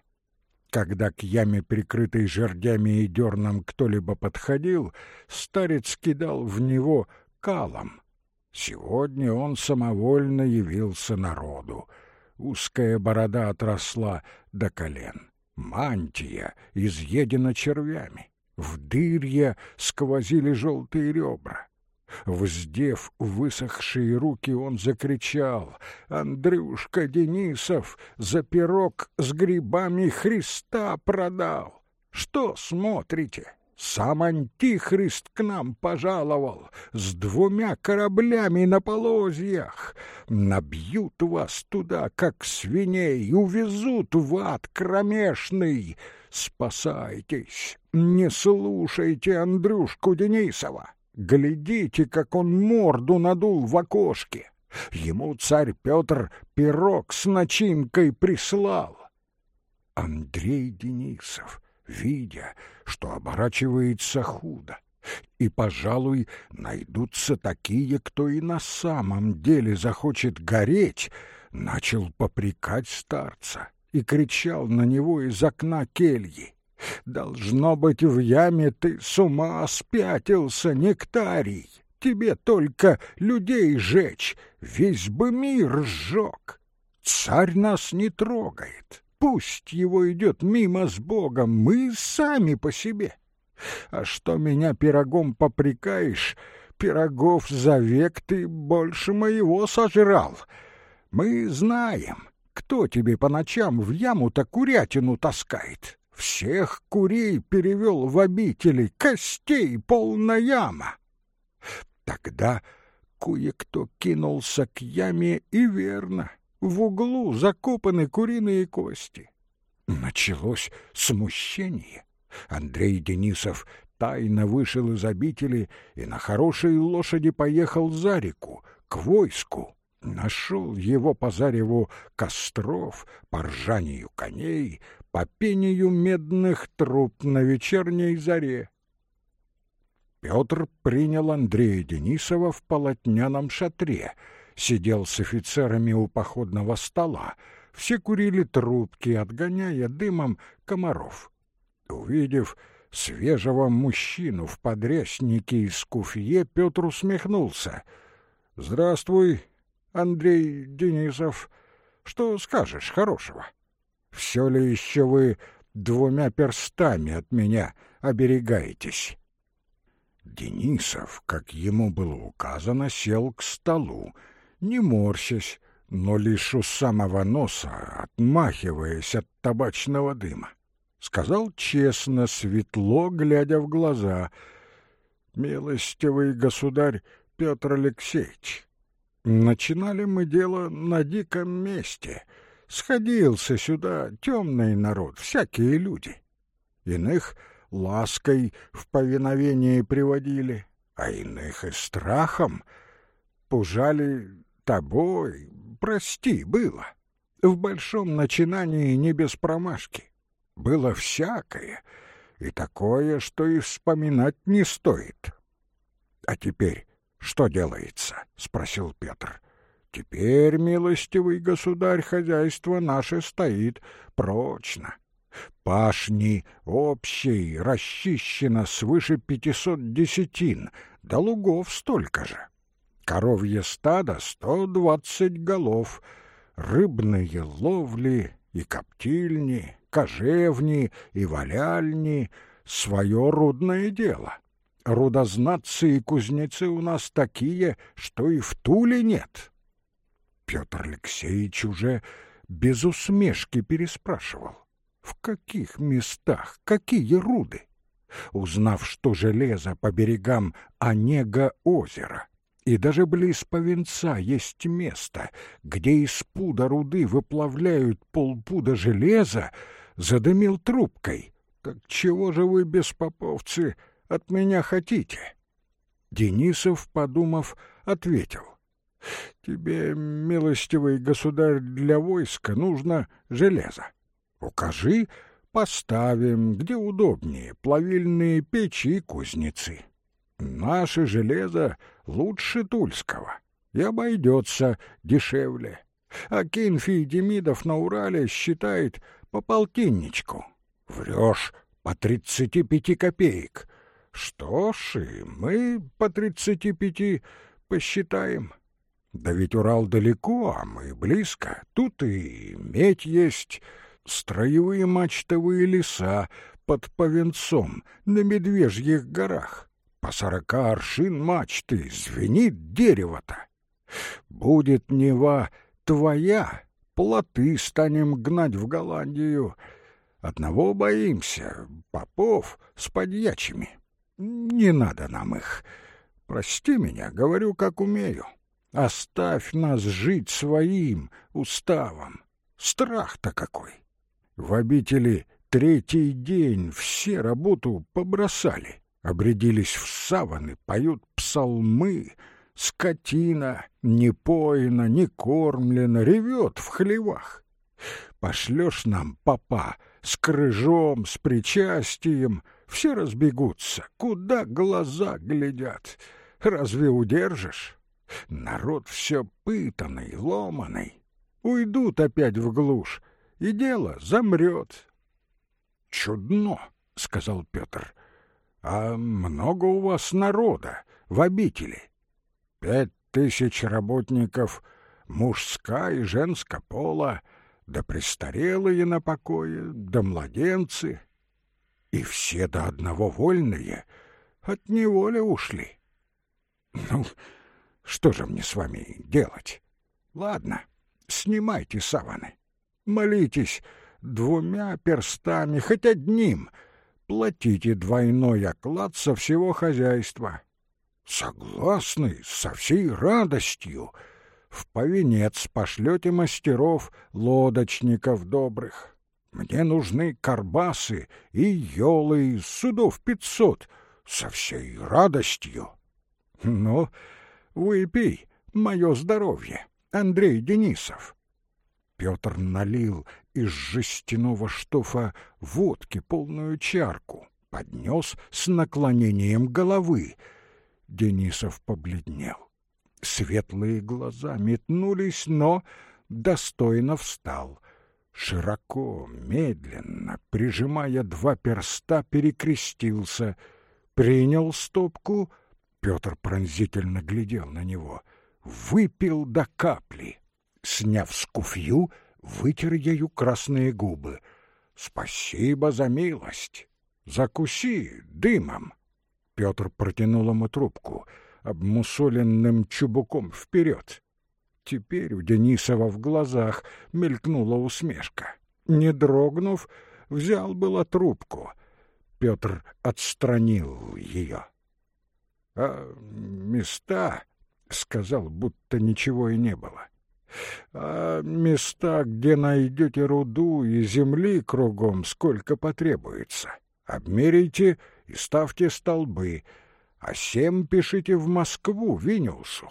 Когда к яме, прикрытой жердями и дерном, кто-либо подходил, старец кидал в него калом. Сегодня он самовольно явился народу. узкая борода отросла до колен, мантия изъедена червями, в дырье сквозили желтые ребра. Вздев высохшие руки, он закричал «Андрюшка Денисов за пирог с грибами Христа продал! Что смотрите? Сам Антихрист к нам пожаловал с двумя кораблями на полозьях. Набьют вас туда, как свиней, увезут в ад кромешный. Спасайтесь, не слушайте Андрюшку Денисова. Глядите, как он морду надул в окошке. Ему царь Петр пирог с начинкой прислал. Андрей Денисов, видя, что оборачивается худо, и, пожалуй, найдутся такие, кто и на самом деле захочет гореть, начал попрекать старца и кричал на него из окна кельи. Должно быть, в яме ты с ума спятился, нектарий. Тебе только людей жечь, весь бы мир сжег. Царь нас не трогает, пусть его идет мимо с Богом, мы сами по себе. А что меня пирогом попрекаешь, пирогов за век ты больше моего сожрал. Мы знаем, кто тебе по ночам в яму-то курятину таскает. Всех курей перевел в обители, костей полная яма. Тогда кое-кто кинулся к яме, и верно, в углу закопаны куриные кости. Началось смущение. Андрей Денисов тайно вышел из обители и на хорошей лошади поехал за реку, к войску. Нашел его по зареву костров, по ржанию коней, по пению медных труб на вечерней заре. Петр принял Андрея Денисова в полотняном шатре, сидел с офицерами у походного стола, все курили трубки, отгоняя дымом комаров. Увидев свежего мужчину в подряснике и скуфье, Петр усмехнулся. «Здравствуй, Андрей Денисов. Что скажешь хорошего?» Все ли еще вы двумя перстами от меня оберегаетесь?» Денисов, как ему было указано, сел к столу, не морщась, но лишь у самого носа, отмахиваясь от табачного дыма. Сказал честно, светло, глядя в глаза, «Милостивый государь Петр Алексеевич, начинали мы дело на диком месте» Сходился сюда темный народ, всякие люди. Иных лаской в повиновение приводили, а иных и страхом. Пужали тобой, прости, было. В большом начинании не без промашки. Было всякое, и такое, что и вспоминать не стоит. — А теперь что делается? — спросил Петр. Теперь, милостивый государь, хозяйство наше стоит прочно. Пашни общей расчищено свыше пятисот десятин, да лугов столько же. Коровье стадо — сто двадцать голов, рыбные ловли и коптильни, кожевни и валяльни — свое рудное дело. Рудознатцы и кузнецы у нас такие, что и в Туле нет. Петр Алексеевич уже без усмешки переспрашивал. В каких местах, какие руды? Узнав, что железо по берегам Онега озера, и даже близ Повенца есть место, где из пуда руды выплавляют полпуда железа, задымил трубкой. Так чего же вы, беспоповцы, от меня хотите? Денисов, подумав, ответил. Тебе, милостивый государь, для войска нужно железо. Укажи, поставим, где удобнее, плавильные печи и кузницы. Наше железо лучше тульского и обойдется дешевле. А Кинфий Демидов на Урале считает по полтинничку. Врешь по тридцати пяти копеек. Что ж, и мы по тридцати пяти посчитаем. Да ведь Урал далеко, а мы близко. Тут и медь есть, строевые мачтовые леса под Повенцом на Медвежьих горах. По сорока аршин мачты звенит дерево-то. Будет Нева твоя, плоты станем гнать в Голландию. Одного боимся — попов с подьячими. Не надо нам их. Прости меня, говорю, как умею. Оставь нас жить своим уставом. Страх-то какой! В обители третий день все работу побросали, обрядились в саваны, поют псалмы, скотина не поена, не кормлена, ревет в хлевах. Пошлешь нам, папа, с крыжом, с причастием, все разбегутся, куда глаза глядят. Разве удержишь? Народ все пытанный, ломаный. Уйдут опять в глушь, и дело замрет. Чудно, — сказал Петр. А много у вас народа в обители? Пять тысяч работников мужская и женская пола, да престарелые на покое, да младенцы. И все до одного вольные от неволи ушли. Ну, что же мне с вами делать? Ладно, снимайте саваны. Молитесь двумя перстами, хоть одним. Платите двойной оклад со всего хозяйства. Согласны, со всей радостью. В повенец пошлете мастеров, лодочников добрых. Мне нужны карбасы и елы, судов пятьсот, со всей радостью. Ну, Выпей мое здоровье, Андрей Денисов. Петр налил из жестяного штофа водки полную чарку, поднес с наклонением головы. Денисов побледнел. Светлые глаза метнулись, но достойно встал. Широко, медленно, прижимая два перста, перекрестился, принял стопку — Петр пронзительно глядел на него. Выпил до капли. Сняв скуфью, вытер ею красные губы. «Спасибо за милость! Закуси дымом!» Петр протянул ему трубку, обмусоленным чубуком вперед. Теперь у Денисова в глазах мелькнула усмешка. Не дрогнув, взял было трубку. Петр отстранил ее. А места, — сказал, будто ничего и не было, — а места, где найдете руду и земли кругом, сколько потребуется, обмеряйте и ставьте столбы, а семь пишите в Москву, Винюсу.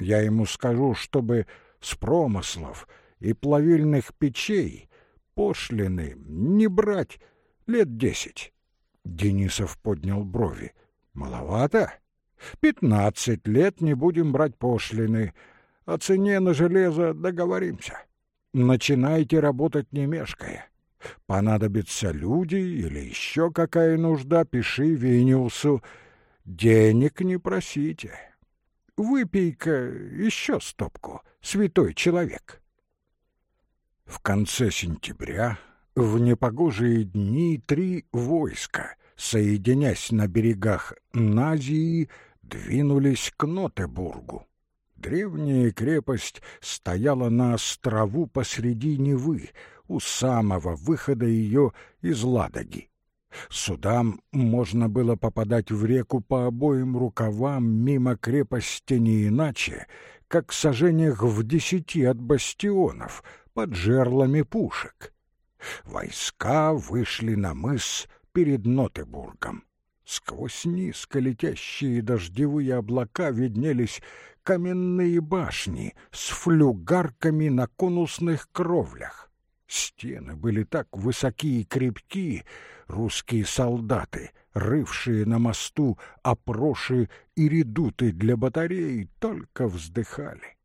Я ему скажу, чтобы с промыслов и плавильных печей пошлины не брать лет десять. Денисов поднял брови. Маловато? Пятнадцать лет не будем брать пошлины. О цене на железо договоримся. Начинайте работать не мешкая. Понадобятся люди или еще какая нужда, пиши Виниусу. Денег не просите. Выпей-ка еще стопку, святой человек. В конце сентября, в непогожие дни, три войска, соединясь на берегах Назии, двинулись к Нотебургу. Древняя крепость стояла на острову посреди Невы, у самого выхода ее из Ладоги. Судам можно было попадать в реку по обоим рукавам мимо крепости не иначе, как сажениях в десяти от бастионов, под жерлами пушек. Войска вышли на мыс перед Нотебургом. Сквозь низко летящие дождевые облака виднелись каменные башни с флюгарками на конусных кровлях. Стены были так высоки и крепки, русские солдаты, рывшие на мосту опроши и редуты для батареи, только вздыхали.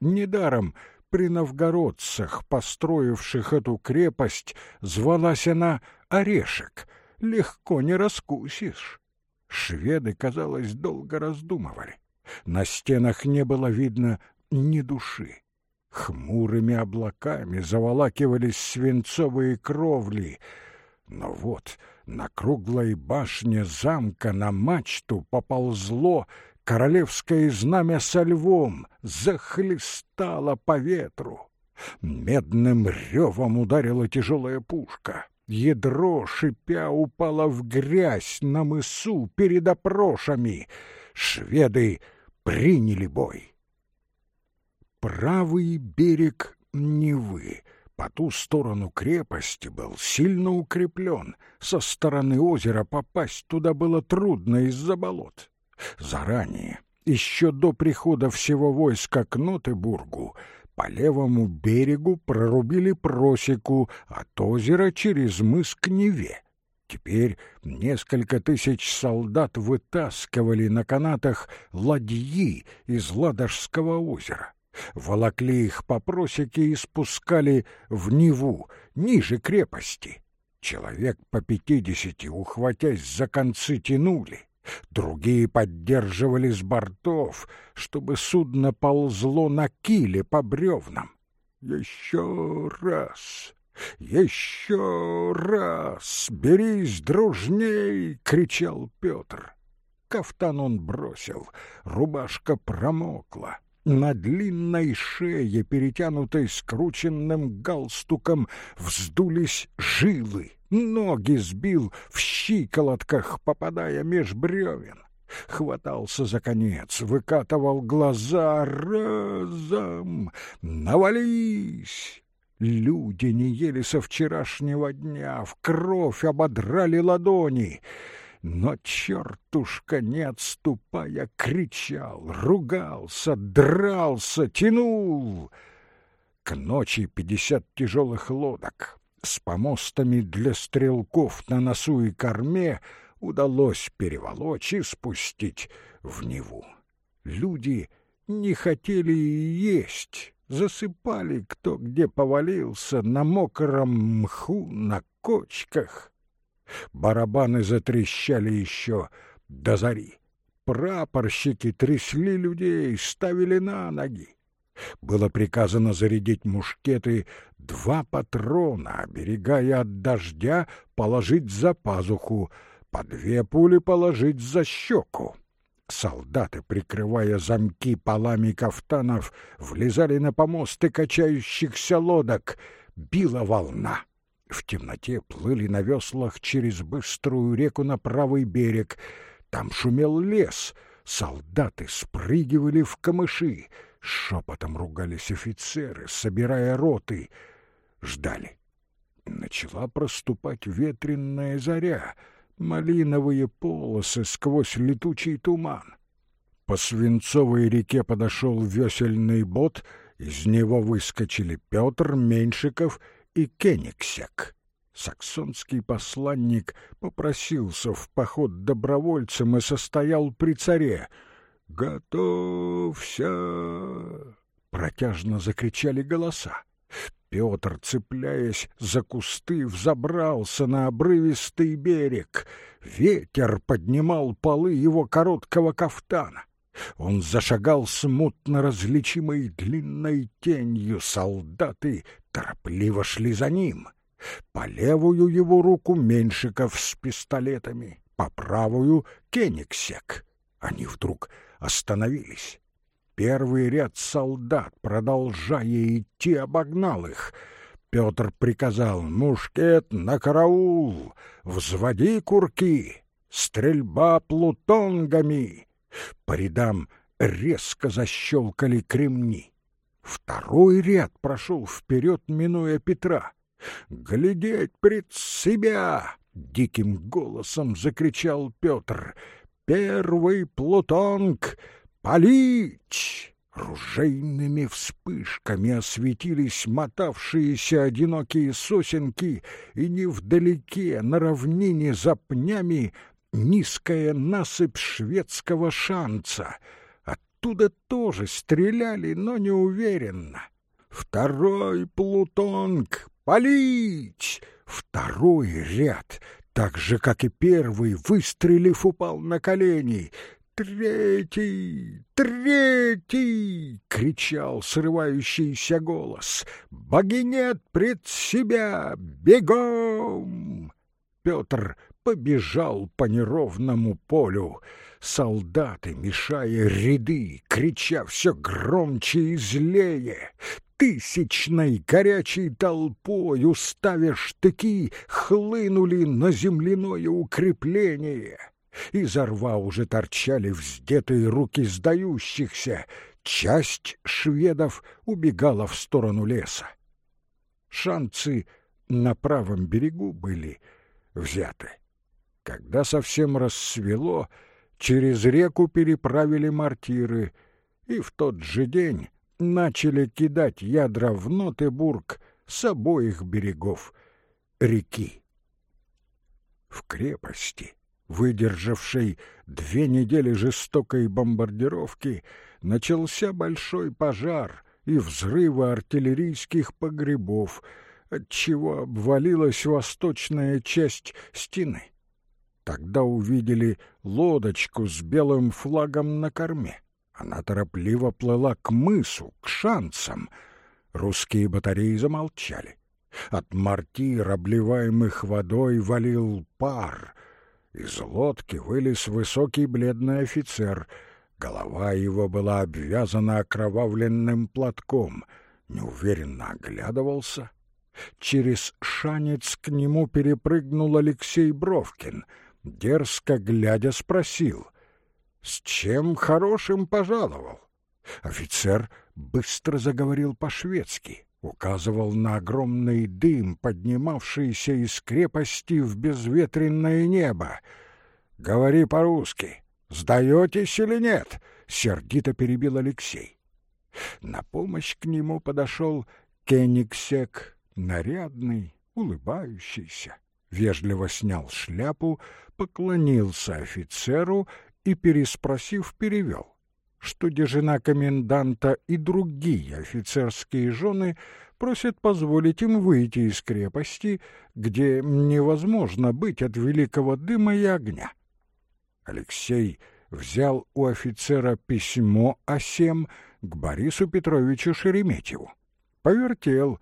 Недаром при новгородцах, построивших эту крепость, звалась она Орешек — легко не раскусишь. Шведы, казалось, долго раздумывали. На стенах не было видно ни души. Хмурыми облаками заволакивались свинцовые кровли. Но вот на круглой башне замка на мачту поползло королевское знамя со львом, захлестало по ветру. Медным ревом ударила тяжелая пушка. Ядро, шипя, упало в грязь на мысу перед опрошами. Шведы приняли бой. Правый берег Невы по ту сторону крепости был сильно укреплен. Со стороны озера попасть туда было трудно из-за болот. Заранее, еще до прихода всего войска к Нотебургу, по левому берегу прорубили просеку от озера через мыс к Неве. Теперь несколько тысяч солдат вытаскивали на канатах ладьи из Ладожского озера, волокли их по просеке и спускали в Неву, ниже крепости. Человек по пятидесяти, ухватясь за концы, тянули. Другие поддерживали с бортов, чтобы судно ползло на киле по бревнам. Еще раз, еще раз, берись дружней, кричал Петр. Кафтан он бросил, рубашка промокла. На длинной шее, перетянутой скрученным галстуком, вздулись жилы ноги сбил в щиколотках, попадая меж бревен. Хватался за конец, выкатывал глаза разом. Навались! Люди не ели со вчерашнего дня, в кровь ободрали ладони. Но чертушка, не отступая, кричал, ругался, дрался, тянул. К ночи пятьдесят тяжелых лодок, с помостами для стрелков на носу и корме удалось переволочь и спустить в Неву. Люди не хотели есть, засыпали кто где повалился, на мокром мху, на кочках. Барабаны затрещали еще до зари. Прапорщики трясли людей, ставили на ноги. Было приказано зарядить мушкеты два патрона, оберегая от дождя, положить за пазуху, по две пули положить за щеку. Солдаты, прикрывая замки полами кафтанов, влезали на помосты качающихся лодок. Била волна. В темноте плыли на веслах через быструю реку на правый берег. Там шумел лес. Солдаты спрыгивали в камыши. Шепотом ругались офицеры, собирая роты. Ждали. Начала проступать ветренная заря, малиновые полосы сквозь летучий туман. По свинцовой реке подошел весельный бот, из него выскочили Петр, Меньшиков и Кенигсек. Саксонский посланник попросился в поход добровольцем и состоял при царе — «Готовься!» — протяжно закричали голоса. Петр, цепляясь за кусты, взобрался на обрывистый берег. Ветер поднимал полы его короткого кафтана. Он зашагал смутно различимой длинной тенью. Солдаты торопливо шли за ним. По левую его руку Меньшиков с пистолетами, по правую — Кенигсек. Они вдруг остановились. Первый ряд солдат, продолжая идти, обогнал их. Петр приказал «Мушкет на караул! Взводи курки! Стрельба плутонгами!» По рядам резко защелкали кремни. Второй ряд прошел вперед, минуя Петра. «Глядеть пред себя!» — диким голосом закричал Петр — первый плутонг палить!» Ружейными вспышками осветились мотавшиеся одинокие сосенки, и невдалеке, на равнине за пнями, низкая насыпь шведского шанца. Оттуда тоже стреляли, но неуверенно. Второй плутонг палить! Второй ряд так же, как и первый, выстрелив, упал на колени. «Третий! Третий!» — кричал срывающийся голос. «Богинет пред себя! Бегом!» Петр побежал по неровному полю. Солдаты, мешая ряды, крича все громче и злее, тысячной горячей толпой, уставя штыки, хлынули на земляное укрепление. Изо рва уже торчали вздетые руки сдающихся. Часть шведов убегала в сторону леса. Шанцы на правом берегу были взяты. Когда совсем рассвело, через реку переправили мортиры, и в тот же день начали кидать ядра в Нотебург с обоих берегов реки. В крепости выдержавшей две недели жестокой бомбардировки, начался большой пожар и взрывы артиллерийских погребов, отчего обвалилась восточная часть стены. Тогда увидели лодочку с белым флагом на корме. Она торопливо плыла к мысу, к шансам. Русские батареи замолчали. От мортир, обливаемых водой, валил пар — из лодки вылез высокий бледный офицер. Голова его была обвязана окровавленным платком. Неуверенно оглядывался. Через шанец к нему перепрыгнул Алексей Бровкин. Дерзко глядя спросил. «С чем хорошим пожаловал?» Офицер быстро заговорил по-шведски указывал на огромный дым, поднимавшийся из крепости в безветренное небо. «Говори по-русски. Сдаетесь или нет?» — сердито перебил Алексей. На помощь к нему подошел Кенигсек, нарядный, улыбающийся. Вежливо снял шляпу, поклонился офицеру и, переспросив, перевел что где жена коменданта и другие офицерские жены просят позволить им выйти из крепости, где невозможно быть от великого дыма и огня. Алексей взял у офицера письмо о сем к Борису Петровичу Шереметьеву. Повертел,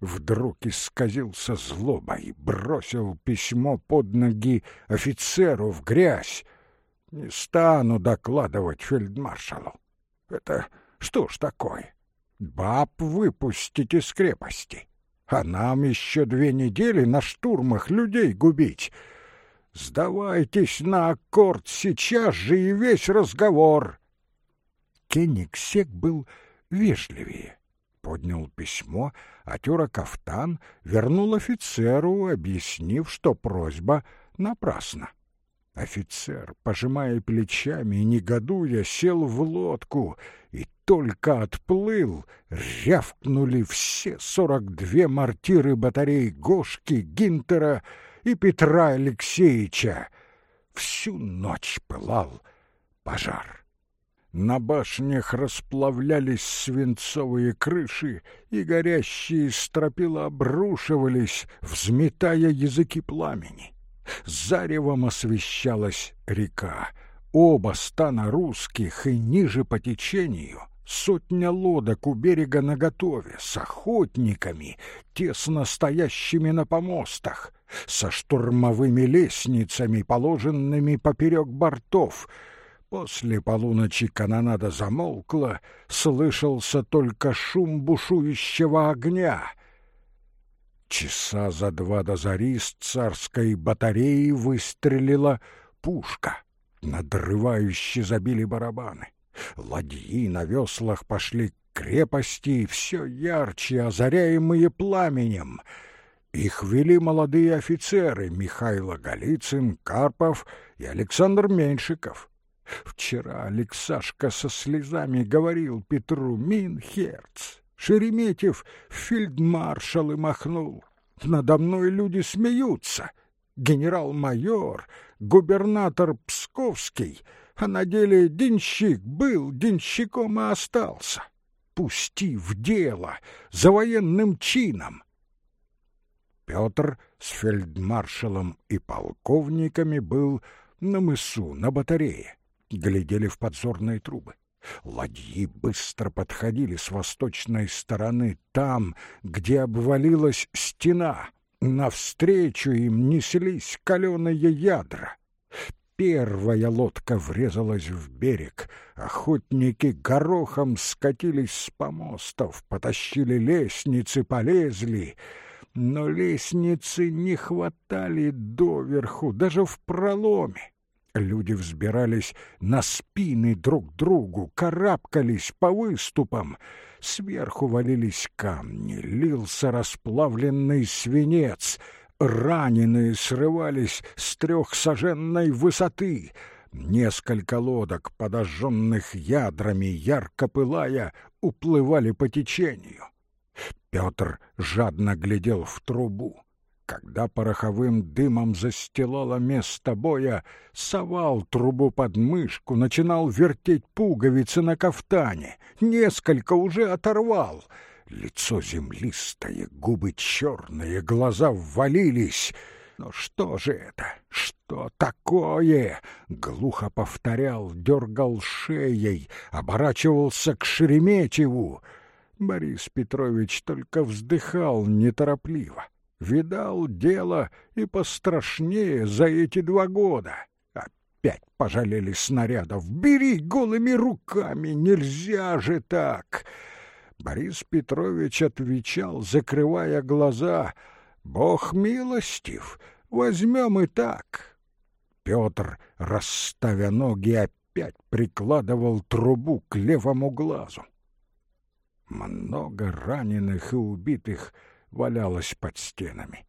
вдруг исказился злобой, бросил письмо под ноги офицеру в грязь, не стану докладывать фельдмаршалу. Это что ж такое? Баб выпустить из крепости, а нам еще две недели на штурмах людей губить. Сдавайтесь на аккорд сейчас же и весь разговор. Кенигсек был вежливее. Поднял письмо, отер кафтан, вернул офицеру, объяснив, что просьба напрасна. Офицер, пожимая плечами и негодуя, сел в лодку и только отплыл, рявкнули все сорок две мортиры батарей Гошки, Гинтера и Петра Алексеевича. Всю ночь пылал пожар. На башнях расплавлялись свинцовые крыши, и горящие стропила обрушивались, взметая языки пламени. Заревом освещалась река. Оба стана русских и ниже по течению сотня лодок у берега наготове, с охотниками, тесно стоящими на помостах, со штурмовыми лестницами, положенными поперек бортов. После полуночи канонада замолкла, слышался только шум бушующего огня — Часа за два до зари с царской батареи выстрелила пушка. Надрывающе забили барабаны. Ладьи на веслах пошли к крепости, все ярче озаряемые пламенем. Их вели молодые офицеры Михайло Голицын, Карпов и Александр Меньшиков. Вчера Алексашка со слезами говорил Петру Минхерц, Шереметьев фельдмаршалы махнул. Надо мной люди смеются. Генерал-майор, губернатор Псковский, а на деле денщик был, денщиком и остался. Пусти в дело, за военным чином. Петр с фельдмаршалом и полковниками был на мысу, на батарее. Глядели в подзорные трубы. Ладьи быстро подходили с восточной стороны, там, где обвалилась стена. Навстречу им неслись каленые ядра. Первая лодка врезалась в берег. Охотники горохом скатились с помостов, потащили лестницы, полезли. Но лестницы не хватали доверху, даже в проломе. Люди взбирались на спины друг другу, карабкались по выступам. Сверху валились камни, лился расплавленный свинец. Раненые срывались с трехсоженной высоты. Несколько лодок, подожженных ядрами, ярко пылая, уплывали по течению. Петр жадно глядел в трубу. Когда пороховым дымом застилало место боя, совал трубу под мышку, начинал вертеть пуговицы на кафтане. Несколько уже оторвал. Лицо землистое, губы черные, глаза ввалились. Но что же это? Что такое? Глухо повторял, дергал шеей, оборачивался к Шереметьеву. Борис Петрович только вздыхал неторопливо видал дело и пострашнее за эти два года. Опять пожалели снарядов. Бери голыми руками, нельзя же так. Борис Петрович отвечал, закрывая глаза. Бог милостив, возьмем и так. Петр, расставя ноги, опять прикладывал трубу к левому глазу. Много раненых и убитых — валялась под стенами.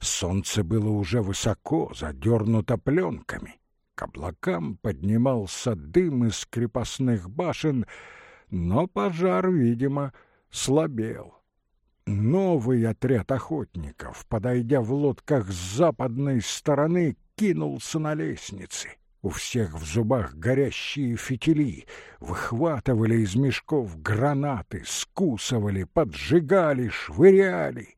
Солнце было уже высоко, задернуто пленками. К облакам поднимался дым из крепостных башен, но пожар, видимо, слабел. Новый отряд охотников, подойдя в лодках с западной стороны, кинулся на лестницы. У всех в зубах горящие фитили, выхватывали из мешков гранаты, скусывали, поджигали, швыряли.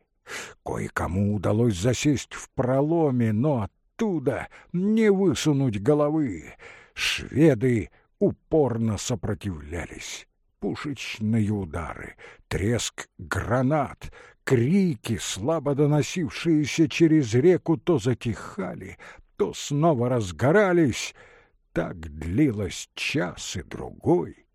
Кое-кому удалось засесть в проломе, но оттуда не высунуть головы. Шведы упорно сопротивлялись. Пушечные удары, треск гранат, крики, слабо доносившиеся через реку, то затихали, то снова разгорались. Так длилось час и другой.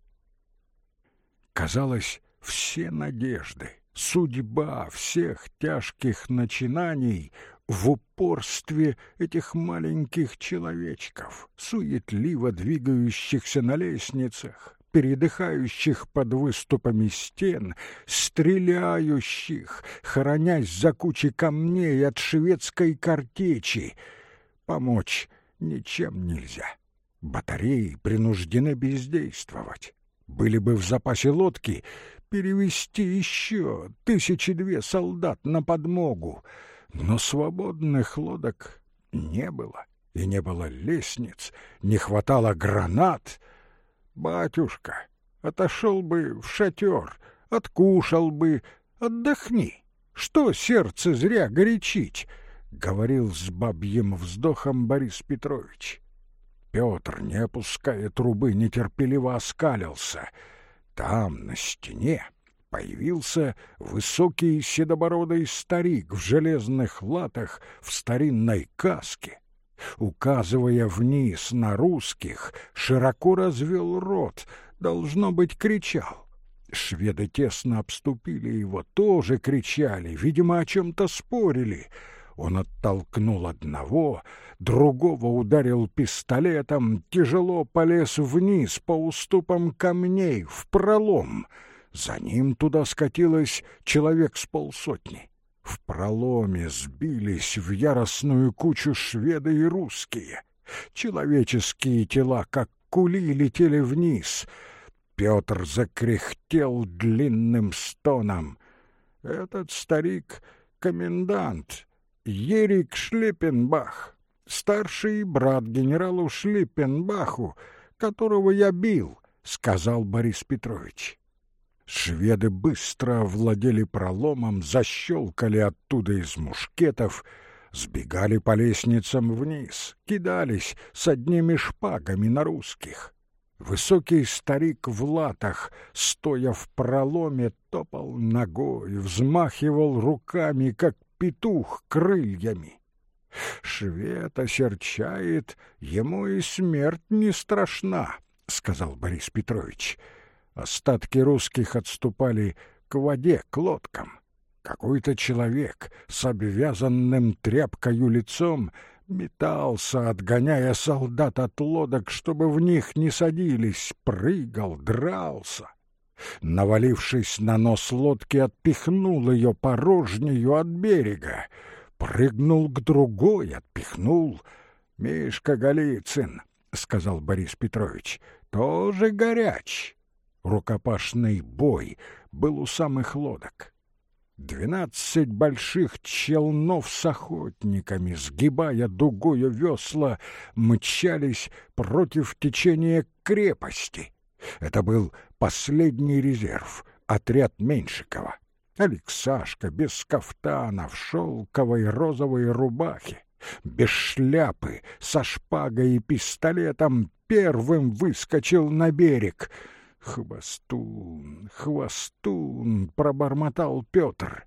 Казалось, все надежды, судьба всех тяжких начинаний в упорстве этих маленьких человечков, суетливо двигающихся на лестницах, передыхающих под выступами стен, стреляющих, хоронясь за кучей камней от шведской картечи — Помочь ничем нельзя. Батареи принуждены бездействовать. Были бы в запасе лодки, перевести еще тысячи две солдат на подмогу. Но свободных лодок не было, и не было лестниц, не хватало гранат. Батюшка, отошел бы в шатер, откушал бы, отдохни. Что сердце зря горячить? — говорил с бабьим вздохом Борис Петрович. Петр, не опуская трубы, нетерпеливо оскалился. Там, на стене, появился высокий седобородый старик в железных латах в старинной каске. Указывая вниз на русских, широко развел рот, должно быть, кричал. Шведы тесно обступили его, тоже кричали, видимо, о чем-то спорили — он оттолкнул одного, другого ударил пистолетом, тяжело полез вниз по уступам камней, в пролом. За ним туда скатилось человек с полсотни. В проломе сбились в яростную кучу шведы и русские. Человеческие тела, как кули, летели вниз. Петр закряхтел длинным стоном. Этот старик — комендант, Ерик Шлиппенбах, старший брат генералу Шлиппенбаху, которого я бил, — сказал Борис Петрович. Шведы быстро овладели проломом, защелкали оттуда из мушкетов. сбегали по лестницам вниз, кидались с одними шпагами на русских. Высокий старик в латах, стоя в проломе, топал ногой, взмахивал руками, как петух крыльями. «Швед осерчает, ему и смерть не страшна», — сказал Борис Петрович. Остатки русских отступали к воде, к лодкам. Какой-то человек с обвязанным тряпкою лицом метался, отгоняя солдат от лодок, чтобы в них не садились, прыгал, дрался. Навалившись на нос лодки, отпихнул ее порожнею от берега. Прыгнул к другой, отпихнул. «Мишка Голицын», — сказал Борис Петрович, — «тоже горяч». Рукопашный бой был у самых лодок. Двенадцать больших челнов с охотниками, сгибая дугою весла, мчались против течения крепости. Это был последний резерв, отряд Меньшикова. Алексашка без кафтана, в шелковой розовой рубахе, без шляпы, со шпагой и пистолетом первым выскочил на берег — «Хвостун, хвостун!» — пробормотал Петр.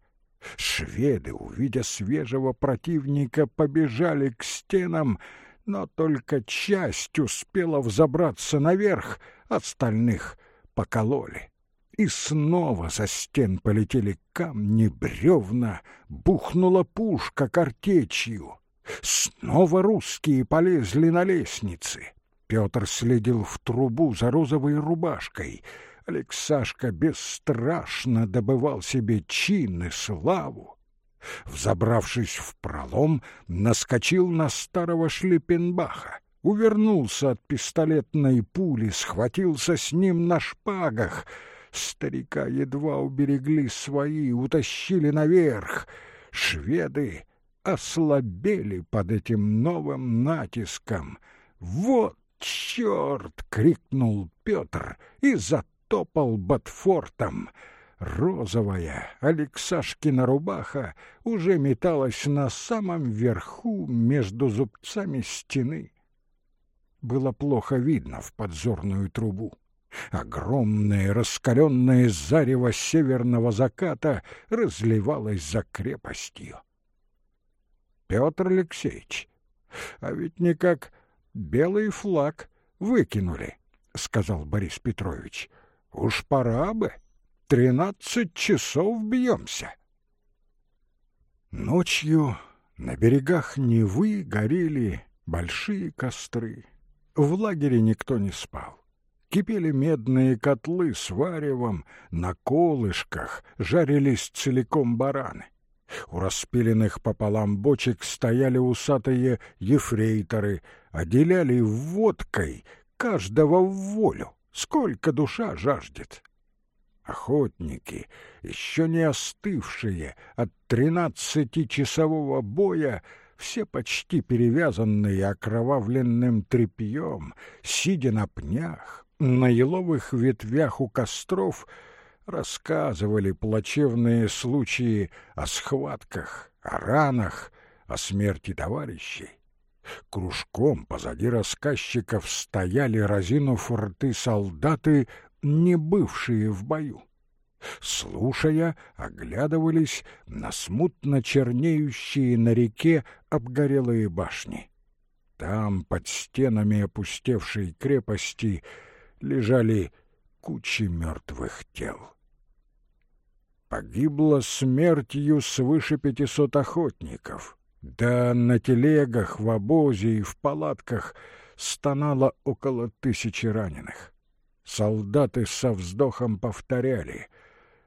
Шведы, увидя свежего противника, побежали к стенам, но только часть успела взобраться наверх, остальных покололи. И снова со стен полетели камни, бревна, бухнула пушка картечью. Снова русские полезли на лестницы. Петр следил в трубу за розовой рубашкой. Алексашка бесстрашно добывал себе чин и славу. Взобравшись в пролом, наскочил на старого Шлиппенбаха, увернулся от пистолетной пули, схватился с ним на шпагах. Старика едва уберегли свои, утащили наверх. Шведы ослабели под этим новым натиском. Вот «Черт!» — крикнул Петр и затопал ботфортом. Розовая Алексашкина рубаха уже металась на самом верху между зубцами стены. Было плохо видно в подзорную трубу. Огромное раскаленное зарево северного заката разливалось за крепостью. Петр Алексеевич, а ведь никак белый флаг выкинули, — сказал Борис Петрович. — Уж пора бы. Тринадцать часов бьемся. Ночью на берегах Невы горели большие костры. В лагере никто не спал. Кипели медные котлы с варевом, на колышках жарились целиком бараны. У распиленных пополам бочек стояли усатые ефрейторы, отделяли водкой каждого в волю, сколько душа жаждет. Охотники, еще не остывшие от тринадцатичасового боя, все почти перевязанные окровавленным тряпьем, сидя на пнях, на еловых ветвях у костров — рассказывали плачевные случаи о схватках, о ранах, о смерти товарищей. Кружком позади рассказчиков стояли, разинув рты солдаты, не бывшие в бою. Слушая, оглядывались на смутно чернеющие на реке обгорелые башни. Там, под стенами опустевшей крепости, лежали кучи мертвых тел погибло смертью свыше пятисот охотников. Да на телегах, в обозе и в палатках стонало около тысячи раненых. Солдаты со вздохом повторяли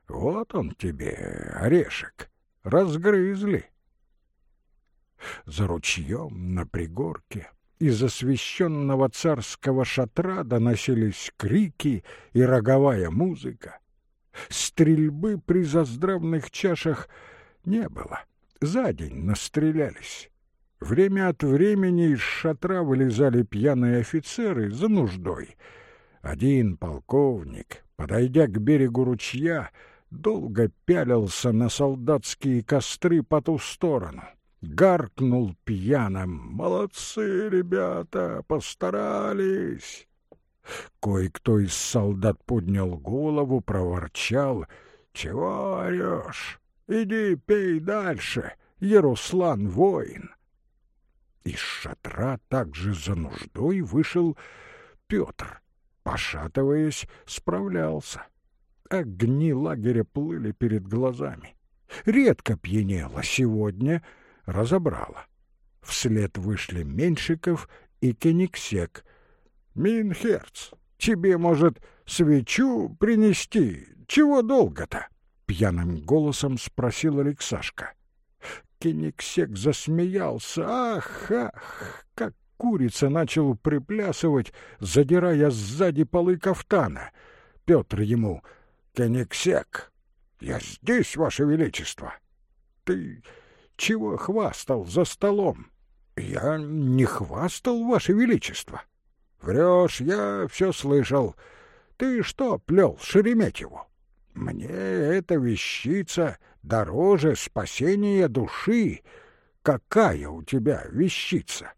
«Вот он тебе, орешек, разгрызли». За ручьем на пригорке из освященного царского шатра доносились крики и роговая музыка. Стрельбы при заздравных чашах не было. За день настрелялись. Время от времени из шатра вылезали пьяные офицеры за нуждой. Один полковник, подойдя к берегу ручья, долго пялился на солдатские костры по ту сторону, гаркнул пьяным. «Молодцы, ребята, постарались!» Кое-кто из солдат поднял голову, проворчал. «Чего орешь? Иди пей дальше, Яруслан воин!» Из шатра также за нуждой вышел Петр. Пошатываясь, справлялся. Огни лагеря плыли перед глазами. Редко пьянело, сегодня разобрала. Вслед вышли Меньшиков и Кенигсек. «Минхерц, тебе, может, свечу принести? Чего долго-то?» Пьяным голосом спросил Алексашка. Кенигсек засмеялся. «Ах, ах!» Как курица начал приплясывать, задирая сзади полы кафтана. Петр ему «Кенигсек, я здесь, Ваше Величество!» «Ты чего хвастал за столом? Я не хвастал, Ваше Величество. Врешь, я все слышал. Ты что плел Шереметьеву? Мне эта вещица дороже спасения души. Какая у тебя вещица?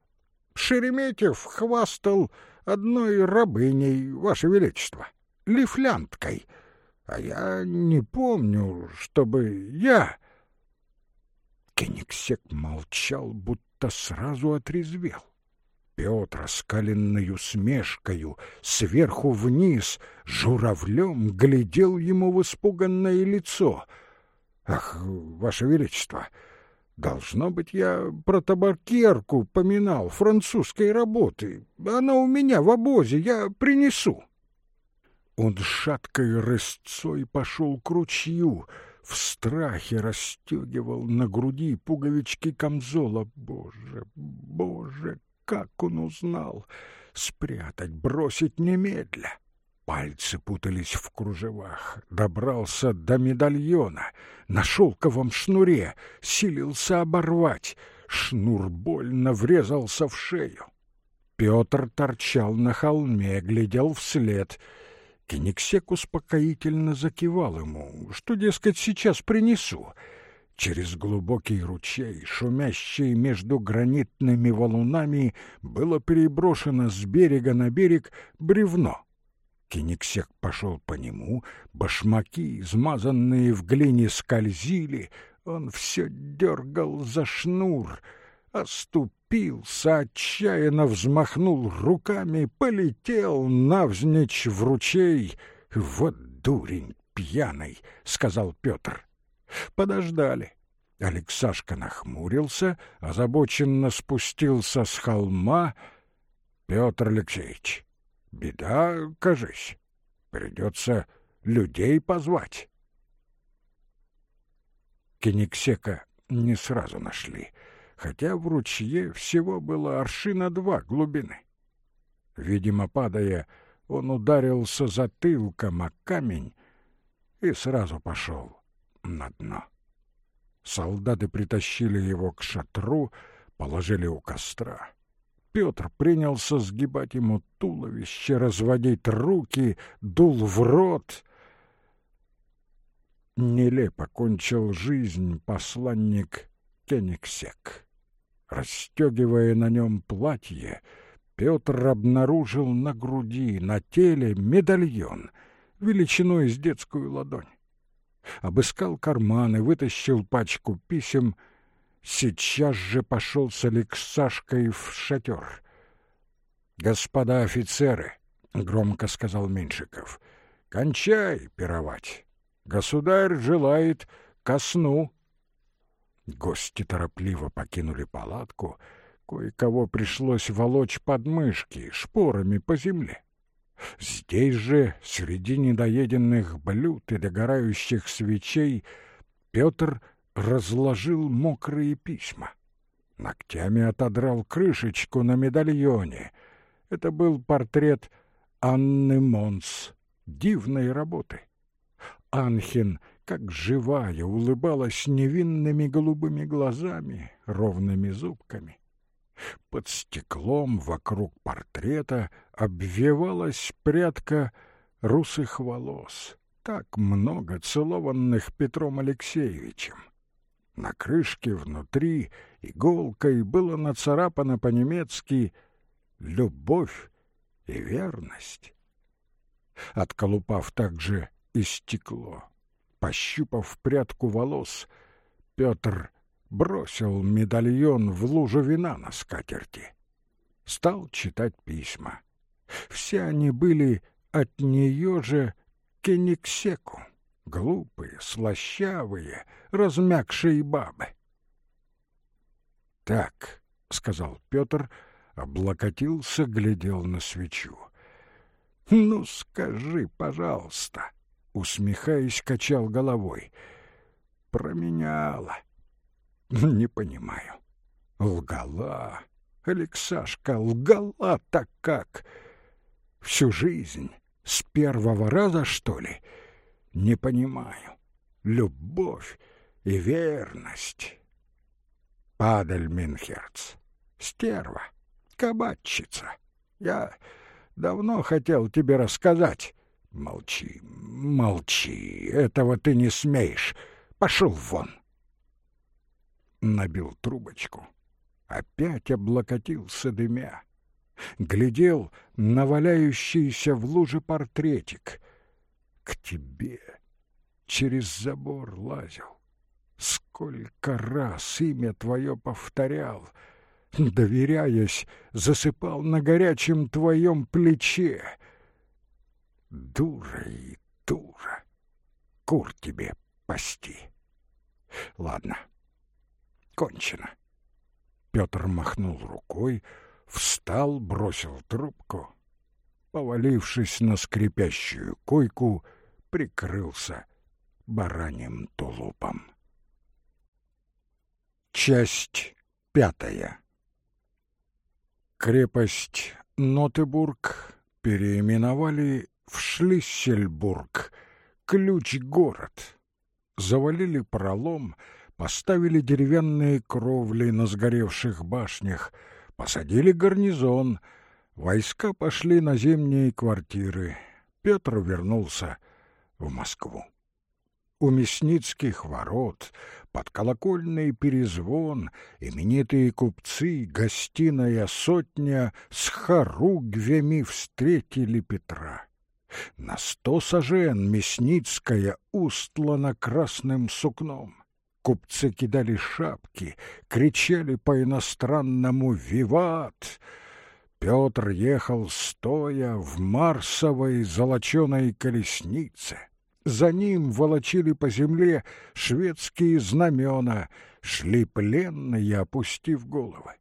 Шереметьев хвастал одной рабыней, Ваше Величество, лифлянткой. А я не помню, чтобы я Кенигсек молчал, будто сразу отрезвел. Петр, оскаленной усмешкою, сверху вниз, журавлем глядел ему в испуганное лицо. «Ах, Ваше Величество, должно быть, я про табакерку поминал французской работы. Она у меня в обозе, я принесу». Он шаткой рысцой пошел к ручью — в страхе расстегивал на груди пуговички камзола. Боже, боже, как он узнал! Спрятать, бросить немедля! Пальцы путались в кружевах, добрался до медальона, на шелковом шнуре, силился оборвать. Шнур больно врезался в шею. Петр торчал на холме, глядел вслед — Кенигсек успокоительно закивал ему, что, дескать, сейчас принесу. Через глубокий ручей, шумящий между гранитными валунами, было переброшено с берега на берег бревно. Кенигсек пошел по нему, башмаки, измазанные в глине, скользили, он все дергал за шнур, оступ вцепился, отчаянно взмахнул руками, полетел навзничь в ручей. «Вот дурень пьяный!» — сказал Петр. Подождали. Алексашка нахмурился, озабоченно спустился с холма. «Петр Алексеевич, беда, кажись, придется людей позвать». Кенигсека не сразу нашли — хотя в ручье всего было аршина два глубины. Видимо, падая, он ударился затылком о камень и сразу пошел на дно. Солдаты притащили его к шатру, положили у костра. Петр принялся сгибать ему туловище, разводить руки, дул в рот. Нелепо кончил жизнь посланник Кенигсек. Расстегивая на нем платье, Петр обнаружил на груди, на теле медальон величиной с детскую ладонь. Обыскал карманы, вытащил пачку писем, сейчас же пошел с Алексашкой в шатер. «Господа офицеры», — громко сказал Меньшиков, — «кончай пировать. Государь желает ко сну». Гости торопливо покинули палатку, кое-кого пришлось волочь подмышки шпорами по земле. Здесь же, среди недоеденных блюд и догорающих свечей, Петр разложил мокрые письма. Ногтями отодрал крышечку на медальоне. Это был портрет Анны Монс, дивной работы. Анхин как живая, улыбалась невинными голубыми глазами, ровными зубками. Под стеклом вокруг портрета обвивалась прядка русых волос, так много целованных Петром Алексеевичем. На крышке внутри иголкой было нацарапано по-немецки «Любовь и верность». Отколупав также и стекло, пощупав прядку волос, Петр бросил медальон в лужу вина на скатерти. Стал читать письма. Все они были от нее же к Кениксеку, глупые, слащавые, размягшие бабы. «Так», — сказал Петр, облокотился, глядел на свечу. «Ну, скажи, пожалуйста», — усмехаясь, качал головой. «Променяла». «Не понимаю. Лгала. Алексашка лгала так как? Всю жизнь, с первого раза, что ли? Не понимаю. Любовь и верность. Падаль Минхерц, стерва, кабачица. Я давно хотел тебе рассказать. Молчи, молчи, этого ты не смеешь. Пошел вон. Набил трубочку опять облокотился дымя. Глядел на валяющийся в луже портретик. К тебе через забор лазил. Сколько раз имя твое повторял, Доверяясь, засыпал на горячем твоем плече. Дура и дура, кур тебе пасти. Ладно, кончено. Петр махнул рукой, встал, бросил трубку, повалившись на скрипящую койку, прикрылся бараньим тулупом. Часть пятая Крепость Нотебург переименовали в Шлиссельбург, ключ-город. Завалили пролом — поставили деревянные кровли на сгоревших башнях, посадили гарнизон, войска пошли на зимние квартиры. Петр вернулся в Москву. У Мясницких ворот под колокольный перезвон именитые купцы, гостиная сотня с хоругвями встретили Петра. На сто сажен Мясницкая устлана красным сукном. Купцы кидали шапки, кричали по-иностранному «Виват!». Петр ехал стоя в марсовой золоченой колеснице. За ним волочили по земле шведские знамена, шли пленные, опустив головы.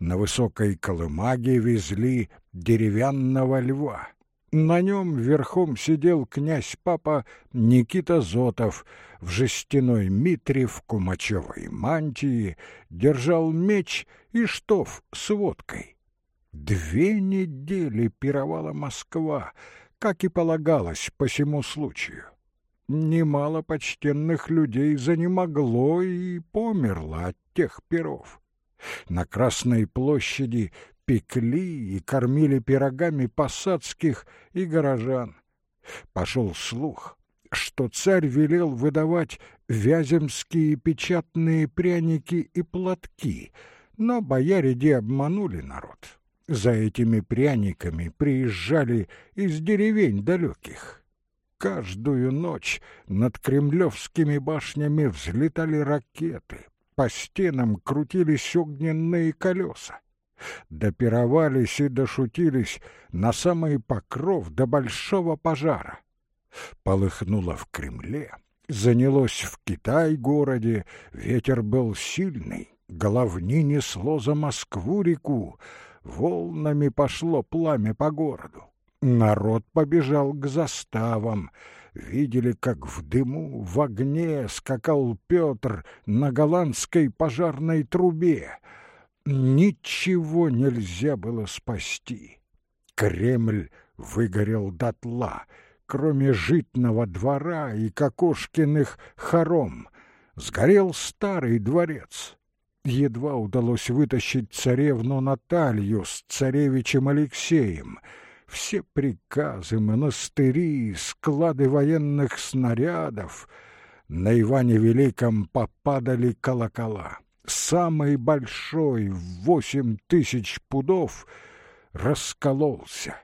На высокой колымаге везли деревянного льва. На нем верхом сидел князь-папа Никита Зотов в жестяной митре в кумачевой мантии, держал меч и штоф с водкой. Две недели пировала Москва, как и полагалось по всему случаю. Немало почтенных людей занемогло и померло от тех перов. На Красной площади пекли и кормили пирогами посадских и горожан. Пошел слух, что царь велел выдавать вяземские печатные пряники и платки, но бояриди обманули народ. За этими пряниками приезжали из деревень далеких. Каждую ночь над кремлевскими башнями взлетали ракеты, по стенам крутились огненные колеса допировались и дошутились на самый покров до большого пожара. Полыхнуло в Кремле, занялось в Китай-городе, ветер был сильный, головни несло за Москву-реку, волнами пошло пламя по городу. Народ побежал к заставам, видели, как в дыму, в огне скакал Петр на голландской пожарной трубе — Ничего нельзя было спасти. Кремль выгорел дотла, кроме житного двора и Кокошкиных хором. Сгорел старый дворец. Едва удалось вытащить царевну Наталью с царевичем Алексеем. Все приказы, монастыри, склады военных снарядов на Иване Великом попадали колокола. Самый большой в восемь тысяч пудов раскололся.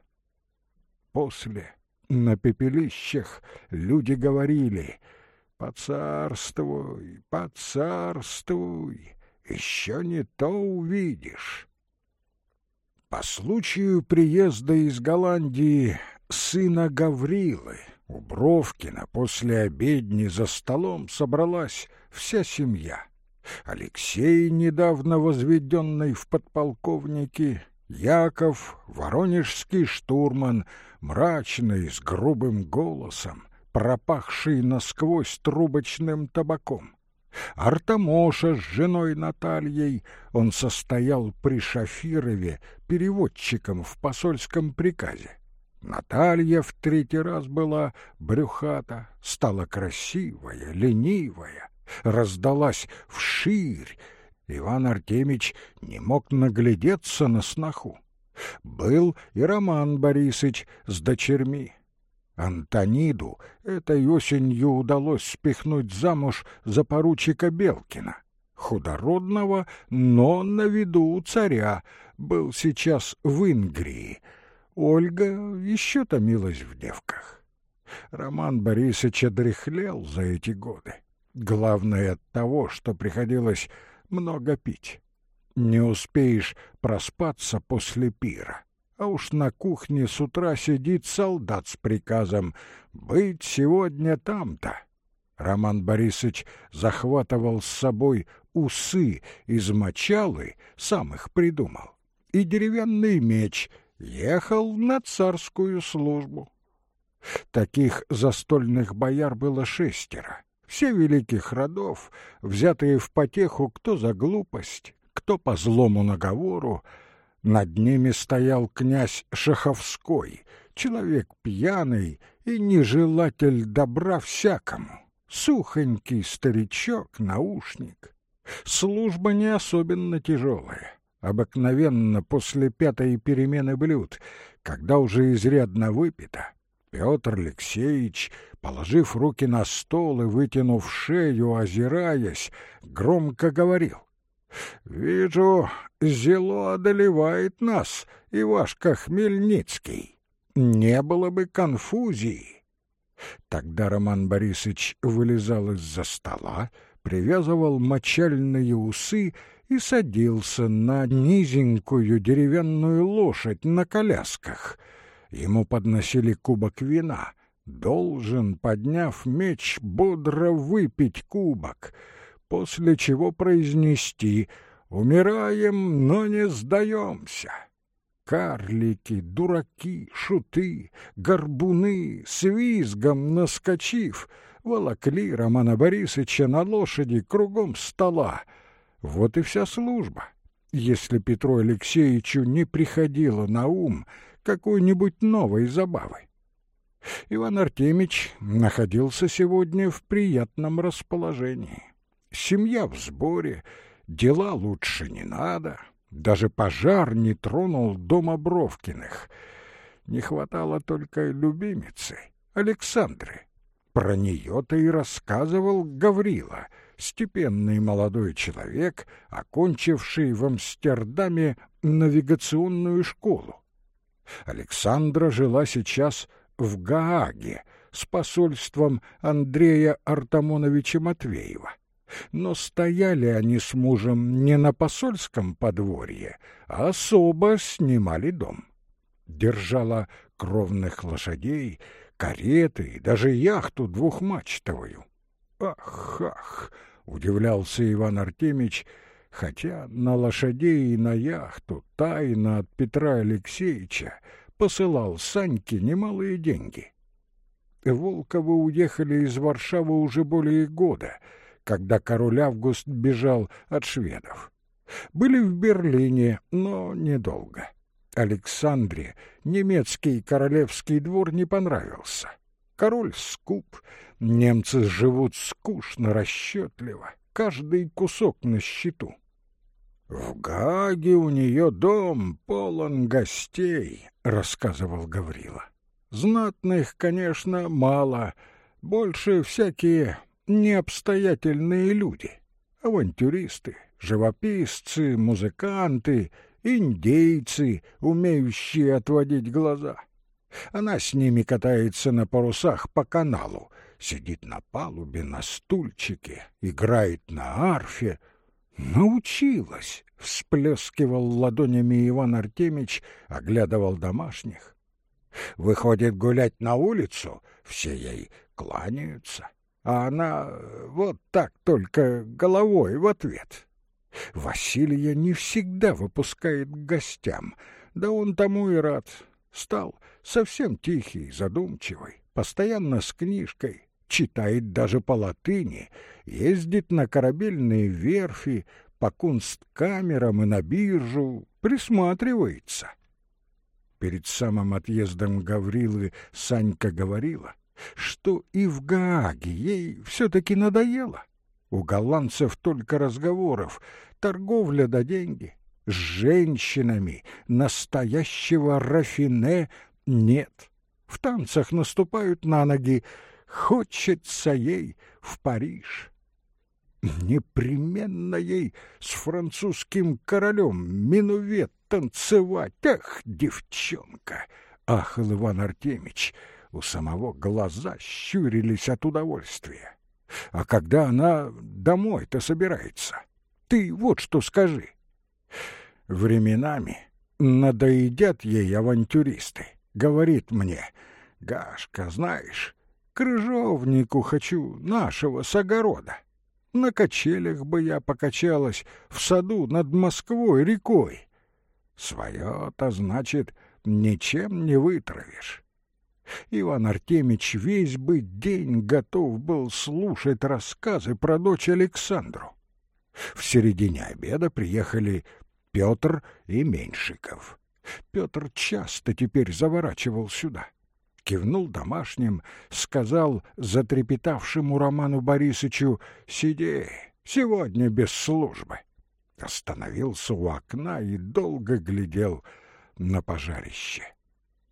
После на пепелищах люди говорили «Поцарствуй, поцарствуй, еще не то увидишь». По случаю приезда из Голландии сына Гаврилы у Бровкина после обедни за столом собралась вся семья. Алексей, недавно возведенный в подполковники, Яков, воронежский штурман, мрачный, с грубым голосом, пропахший насквозь трубочным табаком. Артамоша с женой Натальей, он состоял при Шафирове переводчиком в посольском приказе. Наталья в третий раз была брюхата, стала красивая, ленивая, раздалась вширь. Иван Артемич не мог наглядеться на сноху. Был и Роман Борисович с дочерьми. Антониду этой осенью удалось спихнуть замуж за поручика Белкина. Худородного, но на виду у царя, был сейчас в Ингрии. Ольга еще томилась в девках. Роман Борисович одряхлел за эти годы. Главное от того, что приходилось много пить. Не успеешь проспаться после пира а уж на кухне с утра сидит солдат с приказом «Быть сегодня там-то». Роман Борисович захватывал с собой усы из мочалы, сам их придумал, и деревянный меч, ехал на царскую службу. Таких застольных бояр было шестеро, все великих родов, взятые в потеху кто за глупость, кто по злому наговору, над ними стоял князь Шаховской, человек пьяный и нежелатель добра всякому. Сухонький старичок, наушник. Служба не особенно тяжелая. Обыкновенно после пятой перемены блюд, когда уже изрядно выпито, Петр Алексеевич, положив руки на стол и вытянув шею, озираясь, громко говорил. «Вижу, зело одолевает нас, Ивашка Хмельницкий. Не было бы конфузии». Тогда Роман Борисович вылезал из-за стола, привязывал мочальные усы и садился на низенькую деревянную лошадь на колясках. Ему подносили кубок вина. Должен, подняв меч, бодро выпить кубок — после чего произнести «Умираем, но не сдаемся». Карлики, дураки, шуты, горбуны, с визгом наскочив, волокли Романа Борисовича на лошади кругом стола. Вот и вся служба. Если Петру Алексеевичу не приходило на ум какой-нибудь новой забавы. Иван Артемич находился сегодня в приятном расположении семья в сборе, дела лучше не надо, даже пожар не тронул дома Бровкиных. Не хватало только любимицы, Александры. Про нее-то и рассказывал Гаврила, степенный молодой человек, окончивший в Амстердаме навигационную школу. Александра жила сейчас в Гааге с посольством Андрея Артамоновича Матвеева. Но стояли они с мужем не на посольском подворье, а особо снимали дом. Держала кровных лошадей, кареты и даже яхту двухмачтовую. «Ах, ах!» — удивлялся Иван Артемич, хотя на лошадей и на яхту тайно от Петра Алексеевича посылал Саньке немалые деньги. Волковы уехали из Варшавы уже более года — когда король Август бежал от шведов. Были в Берлине, но недолго. Александре немецкий королевский двор не понравился. Король скуп, немцы живут скучно, расчетливо, каждый кусок на счету. «В Гаге у нее дом полон гостей», — рассказывал Гаврила. «Знатных, конечно, мало, больше всякие необстоятельные люди, авантюристы, живописцы, музыканты, индейцы, умеющие отводить глаза. Она с ними катается на парусах по каналу, сидит на палубе на стульчике, играет на арфе. Научилась, всплескивал ладонями Иван Артемич, оглядывал домашних. Выходит гулять на улицу, все ей кланяются, а она вот так только головой в ответ. Василия не всегда выпускает к гостям, да он тому и рад. Стал совсем тихий, задумчивый, постоянно с книжкой, читает даже по латыни, ездит на корабельные верфи, по кунсткамерам и на биржу, присматривается. Перед самым отъездом Гаврилы Санька говорила, что и в Гааге ей все-таки надоело. У голландцев только разговоров, торговля да деньги. С женщинами настоящего рафине нет. В танцах наступают на ноги. Хочется ей в Париж. Непременно ей с французским королем минувет танцевать. Ах, девчонка! Ахал Иван Артемич. У самого глаза щурились от удовольствия. А когда она домой-то собирается? Ты вот что скажи. Временами надоедят ей авантюристы. Говорит мне, Гашка, знаешь, крыжовнику хочу нашего с огорода. На качелях бы я покачалась в саду над Москвой рекой. Свое-то, значит, ничем не вытравишь. Иван Артемич весь бы день готов был слушать рассказы про дочь Александру. В середине обеда приехали Петр и Меньшиков. Петр часто теперь заворачивал сюда. Кивнул домашним, сказал затрепетавшему Роману Борисовичу «Сиди, сегодня без службы» остановился у окна и долго глядел на пожарище.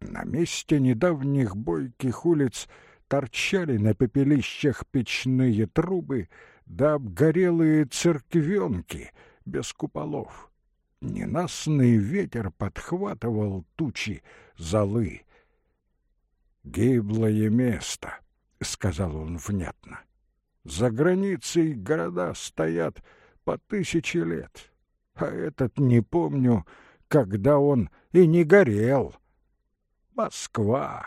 На месте недавних бойких улиц торчали на пепелищах печные трубы да обгорелые церквенки без куполов. Ненастный ветер подхватывал тучи золы. «Гиблое место», — сказал он внятно. «За границей города стоят по тысяче лет. А этот не помню, когда он и не горел. Москва.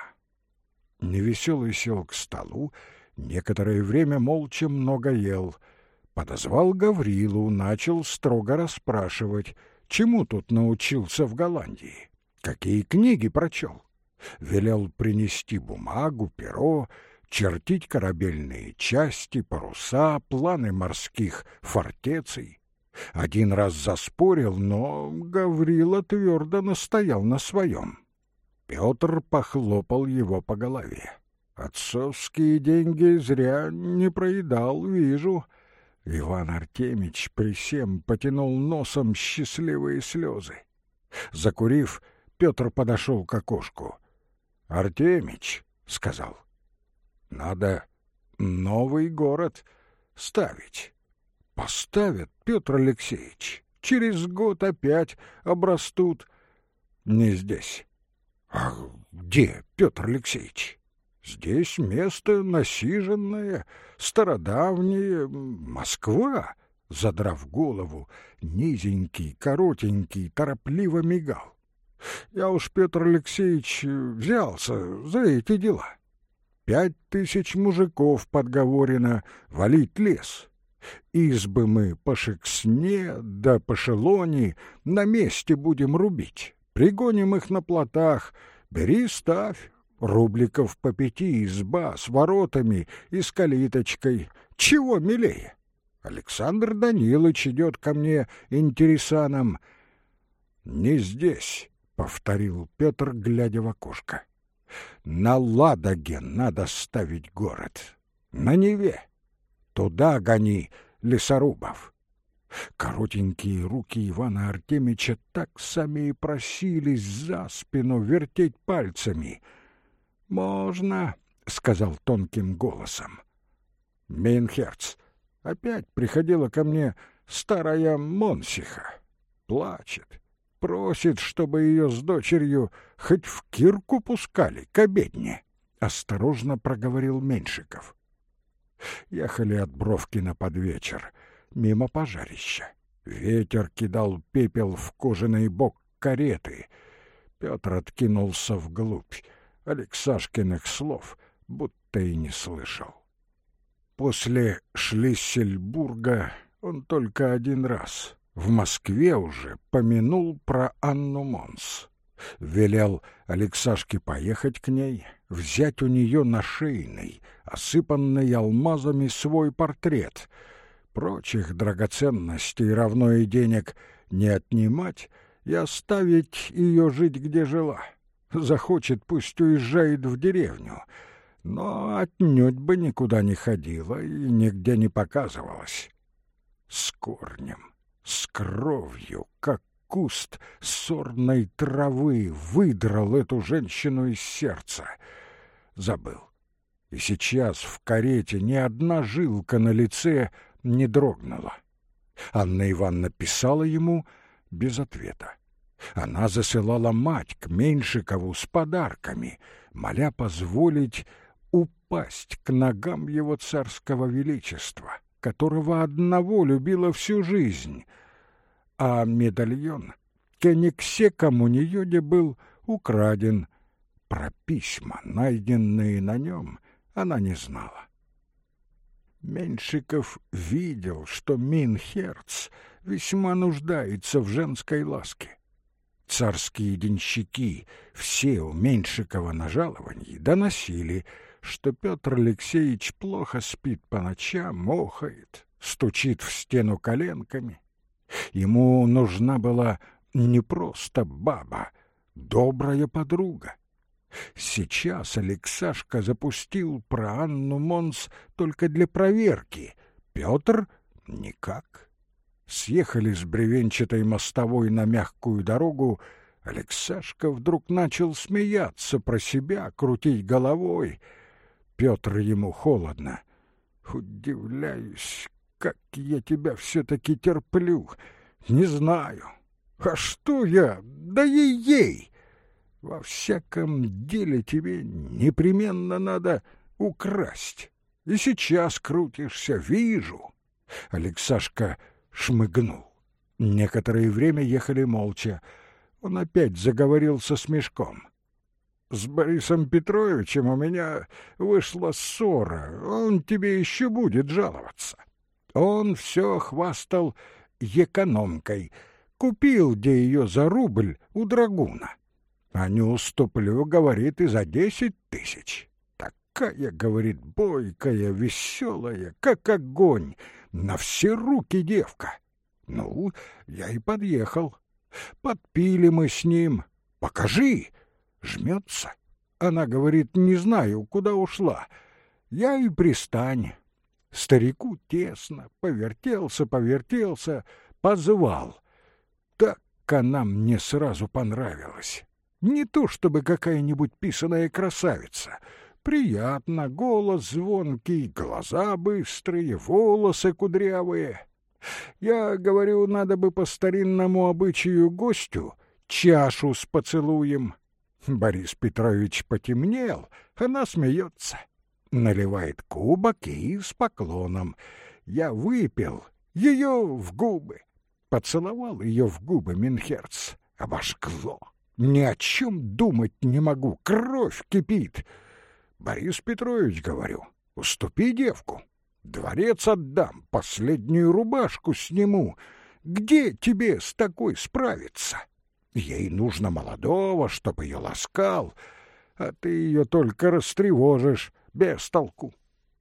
Невеселый сел к столу, некоторое время молча много ел. Подозвал Гаврилу, начал строго расспрашивать, чему тут научился в Голландии, какие книги прочел. Велел принести бумагу, перо, чертить корабельные части, паруса, планы морских фортеций. Один раз заспорил, но Гаврила твердо настоял на своем. Петр похлопал его по голове. «Отцовские деньги зря не проедал, вижу». Иван Артемич при всем потянул носом счастливые слезы. Закурив, Петр подошел к окошку. «Артемич», — сказал, надо новый город ставить. Поставят, Петр Алексеевич. Через год опять обрастут. Не здесь. А где, Петр Алексеевич? Здесь место насиженное, стародавнее, Москва. Задрав голову, низенький, коротенький, торопливо мигал. Я уж, Петр Алексеевич, взялся за эти дела. Пять тысяч мужиков подговорено валить лес. Избы мы по Шексне да по Шелоне на месте будем рубить. Пригоним их на плотах. Бери, ставь. Рубликов по пяти изба с воротами и с калиточкой. Чего милее? Александр Данилович идет ко мне интересаном. «Не здесь», — повторил Петр, глядя в окошко. На Ладоге надо ставить город. На Неве. Туда гони лесорубов. Коротенькие руки Ивана Артемича так сами и просились за спину вертеть пальцами. «Можно», — сказал тонким голосом. Мейнхерц. Опять приходила ко мне старая Монсиха. Плачет, просит, чтобы ее с дочерью хоть в кирку пускали, к обедне. Осторожно проговорил Меньшиков. Ехали от Бровкина под вечер, мимо пожарища. Ветер кидал пепел в кожаный бок кареты. Петр откинулся вглубь. Алексашкиных слов будто и не слышал. После Шлиссельбурга он только один раз, в Москве уже, помянул про Анну Монс. Велел Алексашке поехать к ней, взять у нее на шейный, осыпанный алмазами свой портрет. Прочих драгоценностей, равно и денег, не отнимать и оставить ее жить, где жила. Захочет, пусть уезжает в деревню, но отнюдь бы никуда не ходила и нигде не показывалась. С корнем, с кровью, как куст сорной травы выдрал эту женщину из сердца. Забыл. И сейчас в карете ни одна жилка на лице не дрогнула. Анна Ивановна писала ему без ответа. Она засылала мать к Меньшикову с подарками, моля позволить упасть к ногам его царского величества, которого одного любила всю жизнь. А медальон нее не был украден. Про письма, найденные на нем, она не знала. Меньшиков видел, что Минхерц весьма нуждается в женской ласке. Царские денщики, все у Меньшикова на жаловании, доносили — что Петр Алексеевич плохо спит по ночам, мохает, стучит в стену коленками. Ему нужна была не просто баба, добрая подруга. Сейчас Алексашка запустил про Анну Монс только для проверки. Петр — никак. Съехали с бревенчатой мостовой на мягкую дорогу. Алексашка вдруг начал смеяться про себя, крутить головой — Петр ему холодно. Удивляюсь, как я тебя все-таки терплю. Не знаю. А что я? Да ей-ей! Во всяком деле тебе непременно надо украсть. И сейчас крутишься, вижу. Алексашка шмыгнул. Некоторое время ехали молча. Он опять заговорил со смешком. С Борисом Петровичем у меня вышла ссора, он тебе еще будет жаловаться. Он все хвастал экономкой, купил где ее за рубль у драгуна. А не уступлю, говорит, и за десять тысяч. Такая, говорит, бойкая, веселая, как огонь, на все руки девка. Ну, я и подъехал. Подпили мы с ним. Покажи, жмется. Она говорит, не знаю, куда ушла. Я и пристань. Старику тесно, повертелся, повертелся, позвал. Так она мне сразу понравилась. Не то чтобы какая-нибудь писаная красавица. Приятно, голос звонкий, глаза быстрые, волосы кудрявые. Я говорю, надо бы по старинному обычаю гостю чашу с поцелуем. Борис Петрович потемнел, она смеется. Наливает кубок и с поклоном. Я выпил ее в губы. Поцеловал ее в губы Минхерц. Обожгло. Ни о чем думать не могу. Кровь кипит. Борис Петрович, говорю, уступи девку. Дворец отдам, последнюю рубашку сниму. Где тебе с такой справиться? Ей нужно молодого, чтоб ее ласкал, а ты ее только растревожишь, без толку.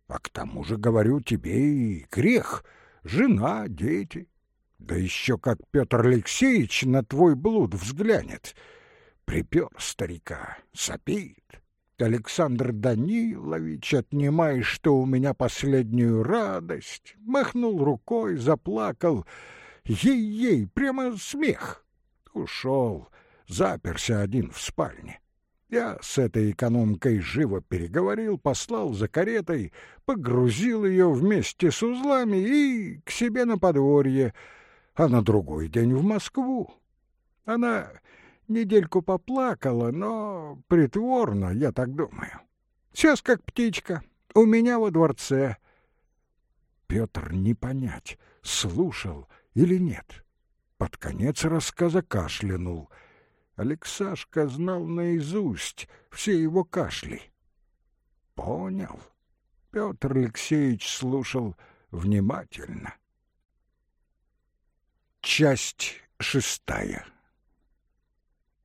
А к тому же, говорю, тебе и грех, жена, дети. Да еще как Петр Алексеевич на твой блуд взглянет. Припер старика, сопит. Александр Данилович, отнимай, что у меня последнюю радость, махнул рукой, заплакал. Ей-ей, прямо смех. Ушел, заперся один в спальне. Я с этой экономкой живо переговорил, послал за каретой, погрузил ее вместе с узлами и к себе на подворье, а на другой день в Москву. Она недельку поплакала, но притворно, я так думаю. Сейчас как птичка, у меня во дворце. Петр не понять, слушал или нет. Под конец рассказа кашлянул — Алексашка знал наизусть все его кашли. Понял. Петр Алексеевич слушал внимательно. Часть шестая.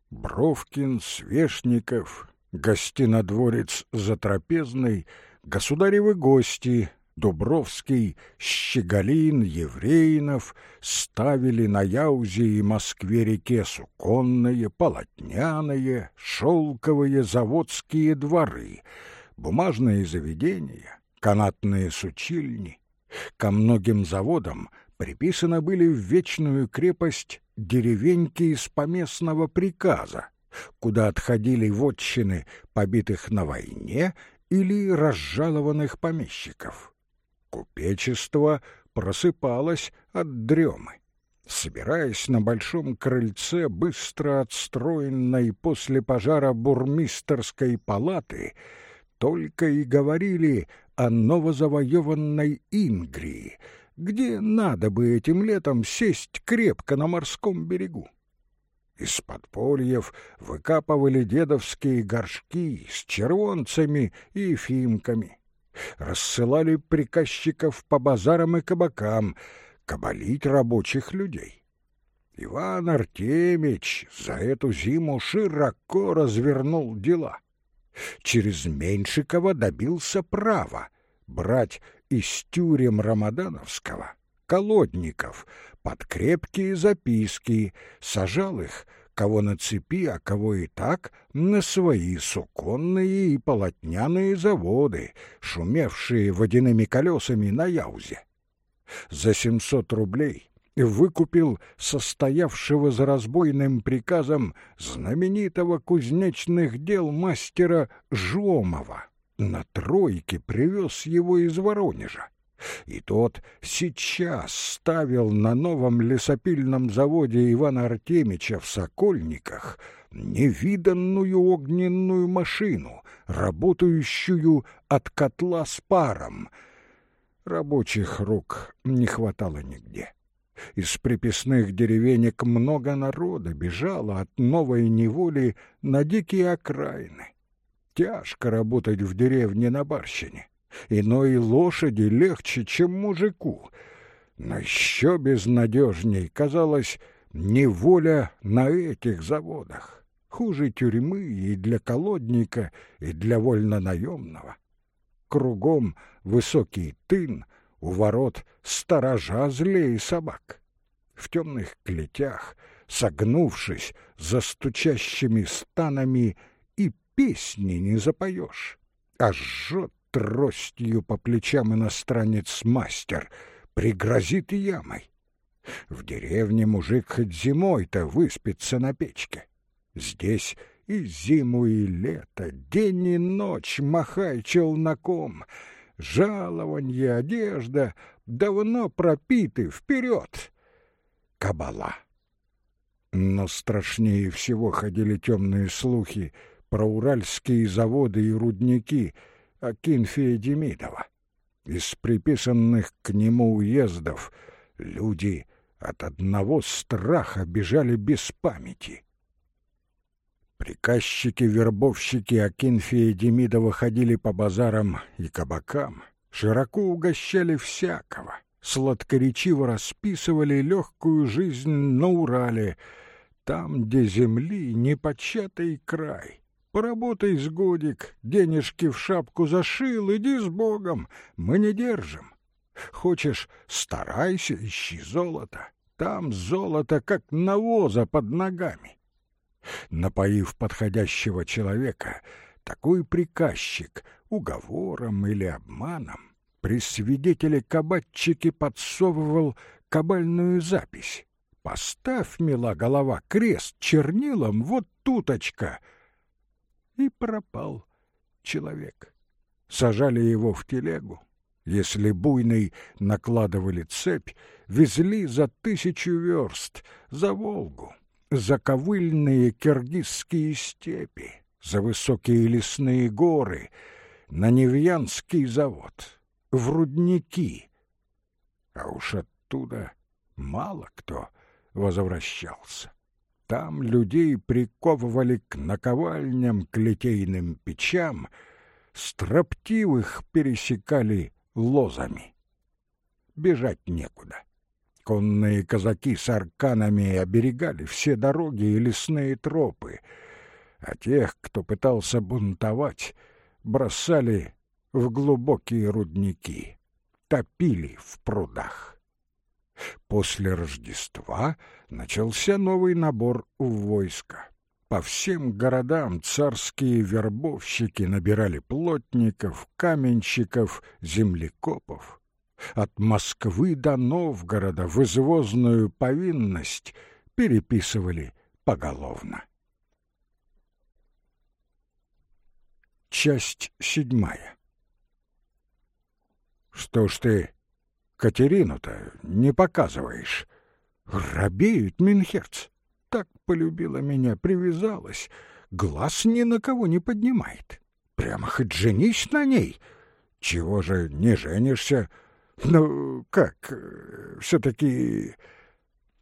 Бровкин, Свешников, гостинодворец Затрапезный, государевы гости Дубровский, Щеголин, Евреинов ставили на Яузе и Москве-реке суконные, полотняные, шелковые заводские дворы, бумажные заведения, канатные сучильни. Ко многим заводам приписаны были в вечную крепость деревеньки из поместного приказа, куда отходили вотчины побитых на войне или разжалованных помещиков купечество просыпалось от дремы. Собираясь на большом крыльце быстро отстроенной после пожара бурмистерской палаты, только и говорили о новозавоеванной Ингрии, где надо бы этим летом сесть крепко на морском берегу. Из подпольев выкапывали дедовские горшки с червонцами и фимками рассылали приказчиков по базарам и кабакам, кабалить рабочих людей. Иван Артемич за эту зиму широко развернул дела. Через Меньшикова добился права брать из тюрем Рамадановского колодников под крепкие записки, сажал их кого на цепи, а кого и так на свои суконные и полотняные заводы, шумевшие водяными колесами на Яузе. За семьсот рублей выкупил состоявшего за разбойным приказом знаменитого кузнечных дел мастера Жомова. На тройке привез его из Воронежа и тот сейчас ставил на новом лесопильном заводе Ивана Артемича в Сокольниках невиданную огненную машину, работающую от котла с паром. Рабочих рук не хватало нигде. Из приписных деревенек много народа бежало от новой неволи на дикие окраины. Тяжко работать в деревне на Барщине иной лошади легче, чем мужику. Но еще безнадежней казалось неволя на этих заводах. Хуже тюрьмы и для колодника, и для вольнонаемного. Кругом высокий тын, у ворот сторожа злей собак. В темных клетях, согнувшись за стучащими станами, и песни не запоешь, а жжет тростью по плечам иностранец-мастер, пригрозит ямой. В деревне мужик хоть зимой-то выспится на печке. Здесь и зиму, и лето, день и ночь махай челноком. Жалованье, одежда давно пропиты, вперед! Кабала. Но страшнее всего ходили темные слухи про уральские заводы и рудники — Акинфия Демидова. Из приписанных к нему уездов люди от одного страха бежали без памяти. Приказчики-вербовщики Акинфия Демидова ходили по базарам и кабакам, широко угощали всякого, сладкоречиво расписывали легкую жизнь на Урале, там, где земли непочатый край — Поработай с годик, денежки в шапку зашил, иди с Богом, мы не держим. Хочешь, старайся, ищи золото. Там золото, как навоза под ногами. Напоив подходящего человека, такой приказчик уговором или обманом при свидетеле кабатчики подсовывал кабальную запись. Поставь, мила голова, крест чернилом вот туточка — и пропал человек. Сажали его в телегу. Если буйный накладывали цепь, везли за тысячу верст, за Волгу, за ковыльные киргизские степи, за высокие лесные горы, на Невьянский завод, в рудники. А уж оттуда мало кто возвращался. Там людей приковывали к наковальням, к литейным печам, строптивых пересекали лозами. Бежать некуда. Конные казаки с арканами оберегали все дороги и лесные тропы, а тех, кто пытался бунтовать, бросали в глубокие рудники, топили в прудах. После Рождества начался новый набор в войско. По всем городам царские вербовщики набирали плотников, каменщиков, землекопов. От Москвы до Новгорода в извозную повинность переписывали поголовно. Часть седьмая. Что ж ты Катерину-то не показываешь? Робеют Минхерц. Так полюбила меня, привязалась. Глаз ни на кого не поднимает. Прямо хоть женись на ней. Чего же не женишься? Ну, как, все-таки...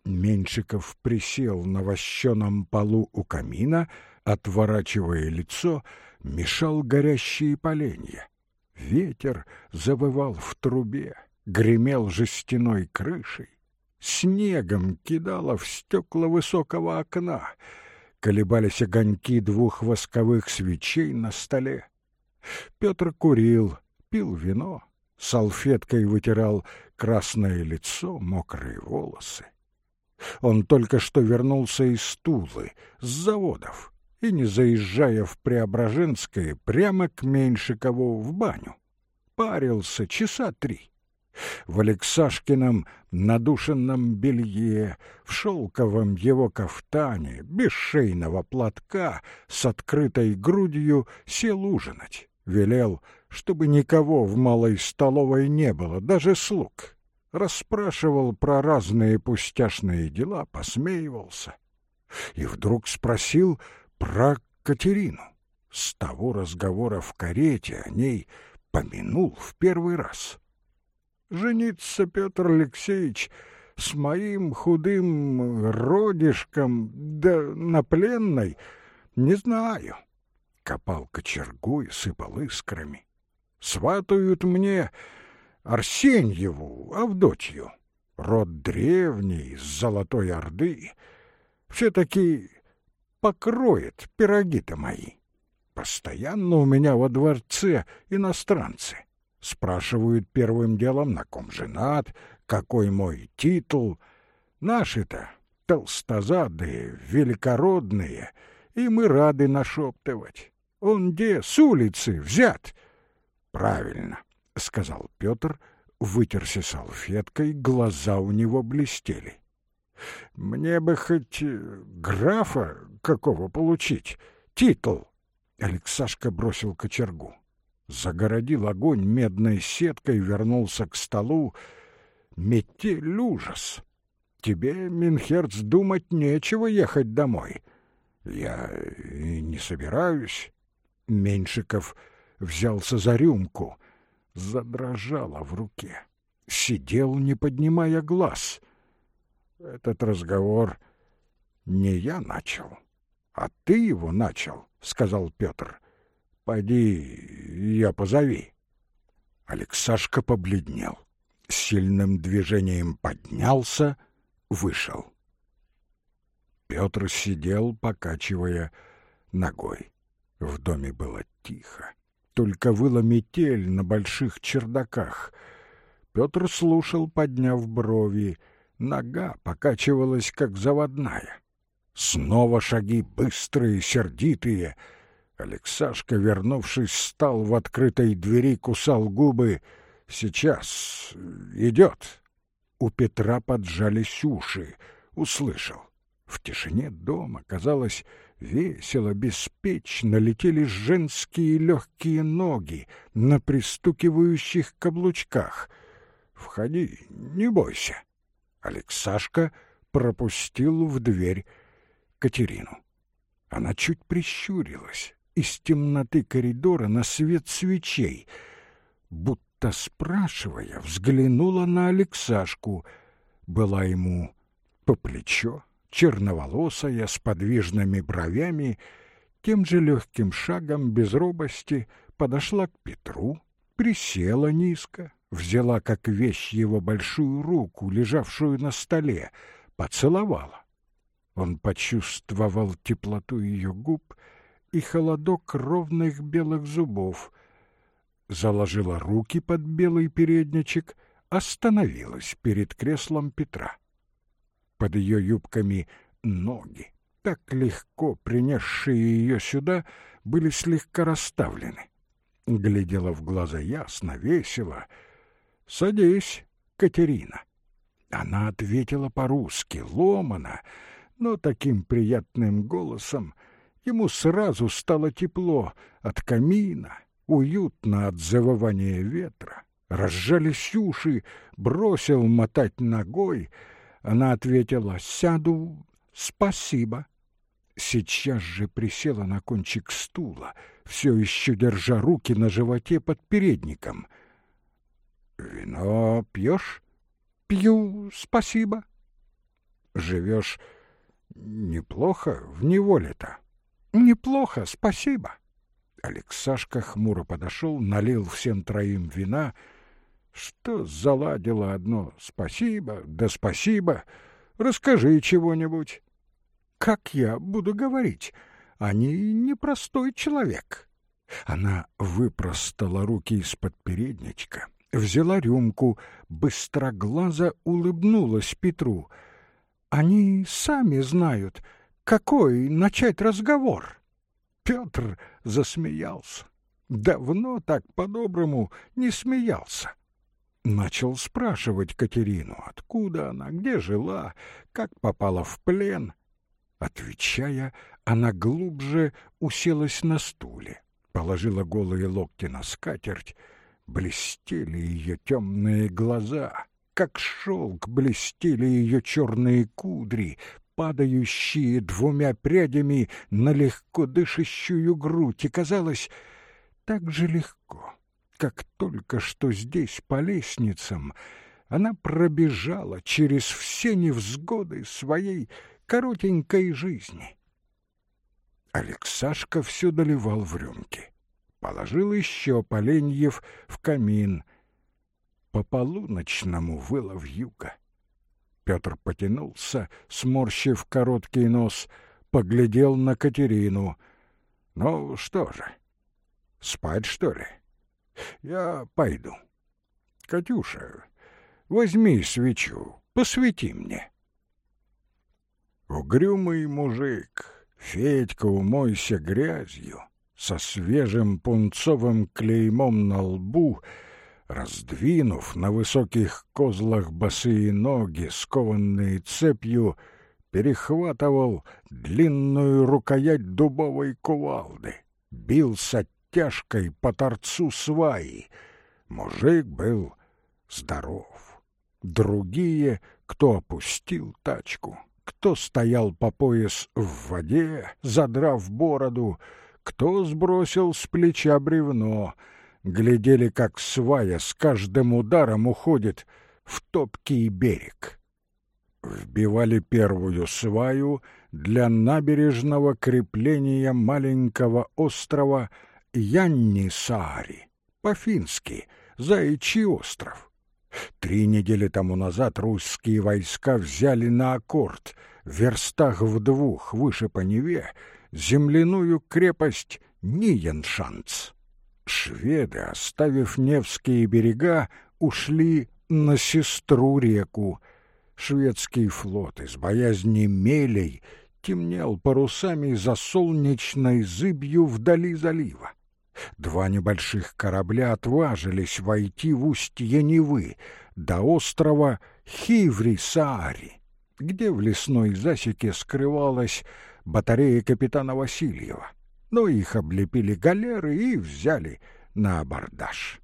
Меньшиков присел на вощеном полу у камина, отворачивая лицо, мешал горящие поленья. Ветер завывал в трубе, гремел жестяной крышей, снегом кидало в стекла высокого окна, колебались огоньки двух восковых свечей на столе. Петр курил, пил вино, салфеткой вытирал красное лицо, мокрые волосы. Он только что вернулся из Тулы, с заводов, и, не заезжая в Преображенское, прямо к Меньшикову в баню. Парился часа три в Алексашкином надушенном белье, в шелковом его кафтане, без шейного платка, с открытой грудью сел ужинать. Велел, чтобы никого в малой столовой не было, даже слуг. Расспрашивал про разные пустяшные дела, посмеивался. И вдруг спросил про Катерину. С того разговора в карете о ней помянул в первый раз жениться, Петр Алексеевич, с моим худым родишком, да на пленной, не знаю. Копал кочергу и сыпал искрами. Сватают мне Арсеньеву, Авдотью, род древний, с Золотой Орды. Все-таки покроет пироги-то мои. Постоянно у меня во дворце иностранцы. Спрашивают первым делом, на ком женат, какой мой титул. Наши-то толстозадые, великородные, и мы рады нашептывать. Он где с улицы взят? Правильно, — сказал Петр, вытерся салфеткой, глаза у него блестели. Мне бы хоть э, графа какого получить, титул. Алексашка бросил кочергу загородил огонь медной сеткой, вернулся к столу. Метель ужас! Тебе, Минхерц, думать нечего ехать домой. Я и не собираюсь. Меньшиков взялся за рюмку. Задрожало в руке. Сидел, не поднимая глаз. Этот разговор не я начал, а ты его начал, — сказал Петр. Пойди, я позови. Алексашка побледнел, сильным движением поднялся, вышел. Петр сидел, покачивая ногой. В доме было тихо. Только выла метель на больших чердаках. Петр слушал, подняв брови. Нога покачивалась, как заводная. Снова шаги быстрые, сердитые — Алексашка, вернувшись, стал в открытой двери, кусал губы. «Сейчас идет». У Петра поджались уши. Услышал. В тишине дома, казалось, Весело, беспечно летели женские легкие ноги на пристукивающих каблучках. «Входи, не бойся». Алексашка пропустил в дверь Катерину. Она чуть прищурилась из темноты коридора на свет свечей, будто спрашивая, взглянула на Алексашку. Была ему по плечо, черноволосая, с подвижными бровями, тем же легким шагом, без робости, подошла к Петру, присела низко, взяла как вещь его большую руку, лежавшую на столе, поцеловала. Он почувствовал теплоту ее губ и холодок ровных белых зубов, заложила руки под белый передничек, остановилась перед креслом Петра. Под ее юбками ноги, так легко принесшие ее сюда, были слегка расставлены. Глядела в глаза ясно, весело. «Садись, Катерина». Она ответила по-русски, ломано, но таким приятным голосом ему сразу стало тепло от камина, уютно от завывания ветра. Разжались уши, бросил мотать ногой. Она ответила «Сяду, спасибо». Сейчас же присела на кончик стула, все еще держа руки на животе под передником. «Вино пьешь?» «Пью, спасибо». «Живешь неплохо в неволе-то?» «Неплохо, спасибо». Алексашка хмуро подошел, налил всем троим вина. Что заладило одно «спасибо», да «спасибо». Расскажи чего-нибудь. Как я буду говорить? Они непростой человек. Она выпростала руки из-под передничка, взяла рюмку, быстроглазо улыбнулась Петру. Они сами знают, какой начать разговор. Петр засмеялся. Давно так по-доброму не смеялся. Начал спрашивать Катерину, откуда она, где жила, как попала в плен. Отвечая, она глубже уселась на стуле, положила голые локти на скатерть, блестели ее темные глаза, как шелк блестели ее черные кудри, падающие двумя прядями на легко дышащую грудь, и казалось так же легко, как только что здесь по лестницам она пробежала через все невзгоды своей коротенькой жизни. Алексашка все доливал в рюмки. Положил еще поленьев в камин. По полуночному выла вьюга. Петр потянулся, сморщив короткий нос, поглядел на Катерину. «Ну что же, спать, что ли? Я пойду. Катюша, возьми свечу, посвети мне». Угрюмый мужик, Федька, умойся грязью, со свежим пунцовым клеймом на лбу — раздвинув на высоких козлах босые ноги, скованные цепью, перехватывал длинную рукоять дубовой кувалды, бился тяжкой по торцу сваи. Мужик был здоров. Другие, кто опустил тачку, кто стоял по пояс в воде, задрав бороду, кто сбросил с плеча бревно — глядели, как свая с каждым ударом уходит в топкий берег. Вбивали первую сваю для набережного крепления маленького острова Янни-Саари, по-фински Заячий остров. Три недели тому назад русские войска взяли на аккорд, в верстах в двух выше по Неве, земляную крепость Ниеншанц шведы, оставив Невские берега, ушли на сестру реку. Шведский флот из боязни мелей темнел парусами за солнечной зыбью вдали залива. Два небольших корабля отважились войти в устье Невы до острова Хиври-Саари, где в лесной засеке скрывалась батареи капитана Васильева, но их облепили галеры и взяли на абордаж.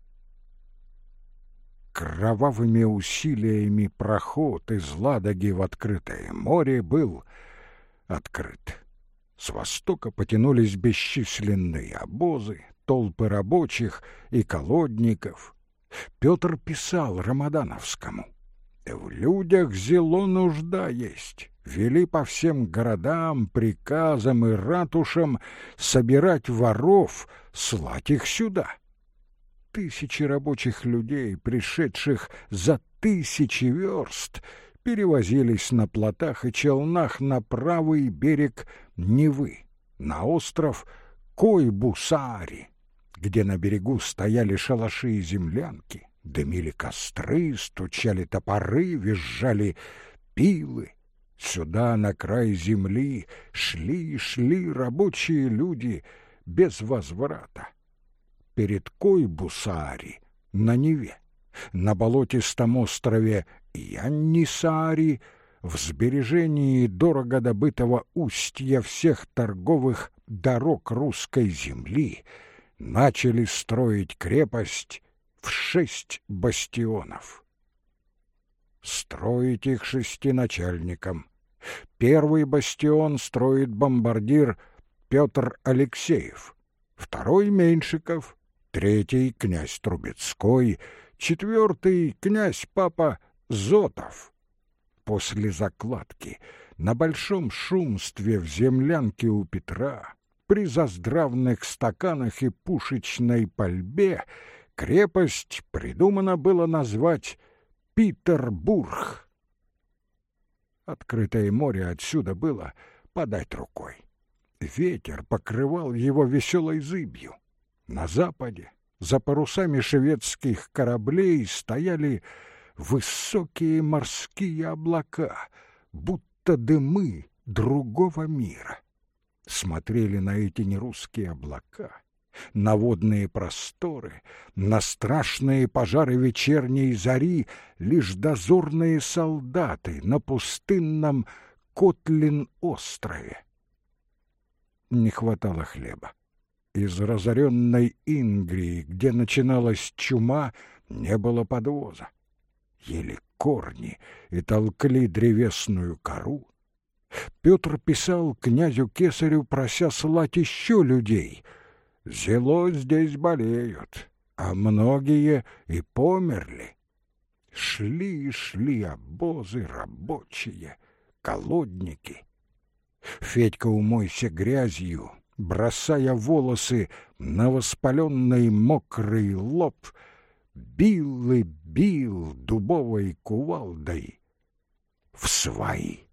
Кровавыми усилиями проход из Ладоги в открытое море был открыт. С востока потянулись бесчисленные обозы, толпы рабочих и колодников. Петр писал Рамадановскому. «В людях зело нужда есть. Вели по всем городам, приказам и ратушам собирать воров, слать их сюда тысячи рабочих людей, пришедших за тысячи верст, перевозились на плотах и челнах на правый берег Невы, на остров Койбусари, где на берегу стояли шалаши и землянки, дымили костры, стучали топоры, визжали пилы. Сюда, на край земли, шли шли рабочие люди без возврата перед Койбусаари на Неве, на болотистом острове Яннисаари, в сбережении дорого добытого устья всех торговых дорог русской земли начали строить крепость в шесть бастионов. Строить их шести начальникам. Первый бастион строит бомбардир Петр Алексеев, второй — Меньшиков, третий — князь Трубецкой, четвертый — князь папа Зотов. После закладки на большом шумстве в землянке у Петра при заздравных стаканах и пушечной пальбе крепость придумано было назвать Питербург. Открытое море отсюда было подать рукой. Ветер покрывал его веселой зыбью. На западе, за парусами шведских кораблей, стояли высокие морские облака, будто дымы другого мира. Смотрели на эти нерусские облака, на водные просторы, на страшные пожары вечерней зари лишь дозорные солдаты на пустынном Котлин-острове. Не хватало хлеба. Из разоренной Ингрии, где начиналась чума, не было подвоза. Ели корни и толкли древесную кору. Петр писал князю Кесарю, прося слать еще людей. «Зело здесь болеют, а многие и померли». Шли и шли обозы рабочие, колодники. Федька, умойся грязью, бросая волосы на воспаленный мокрый лоб, бил и бил дубовой кувалдой в свои.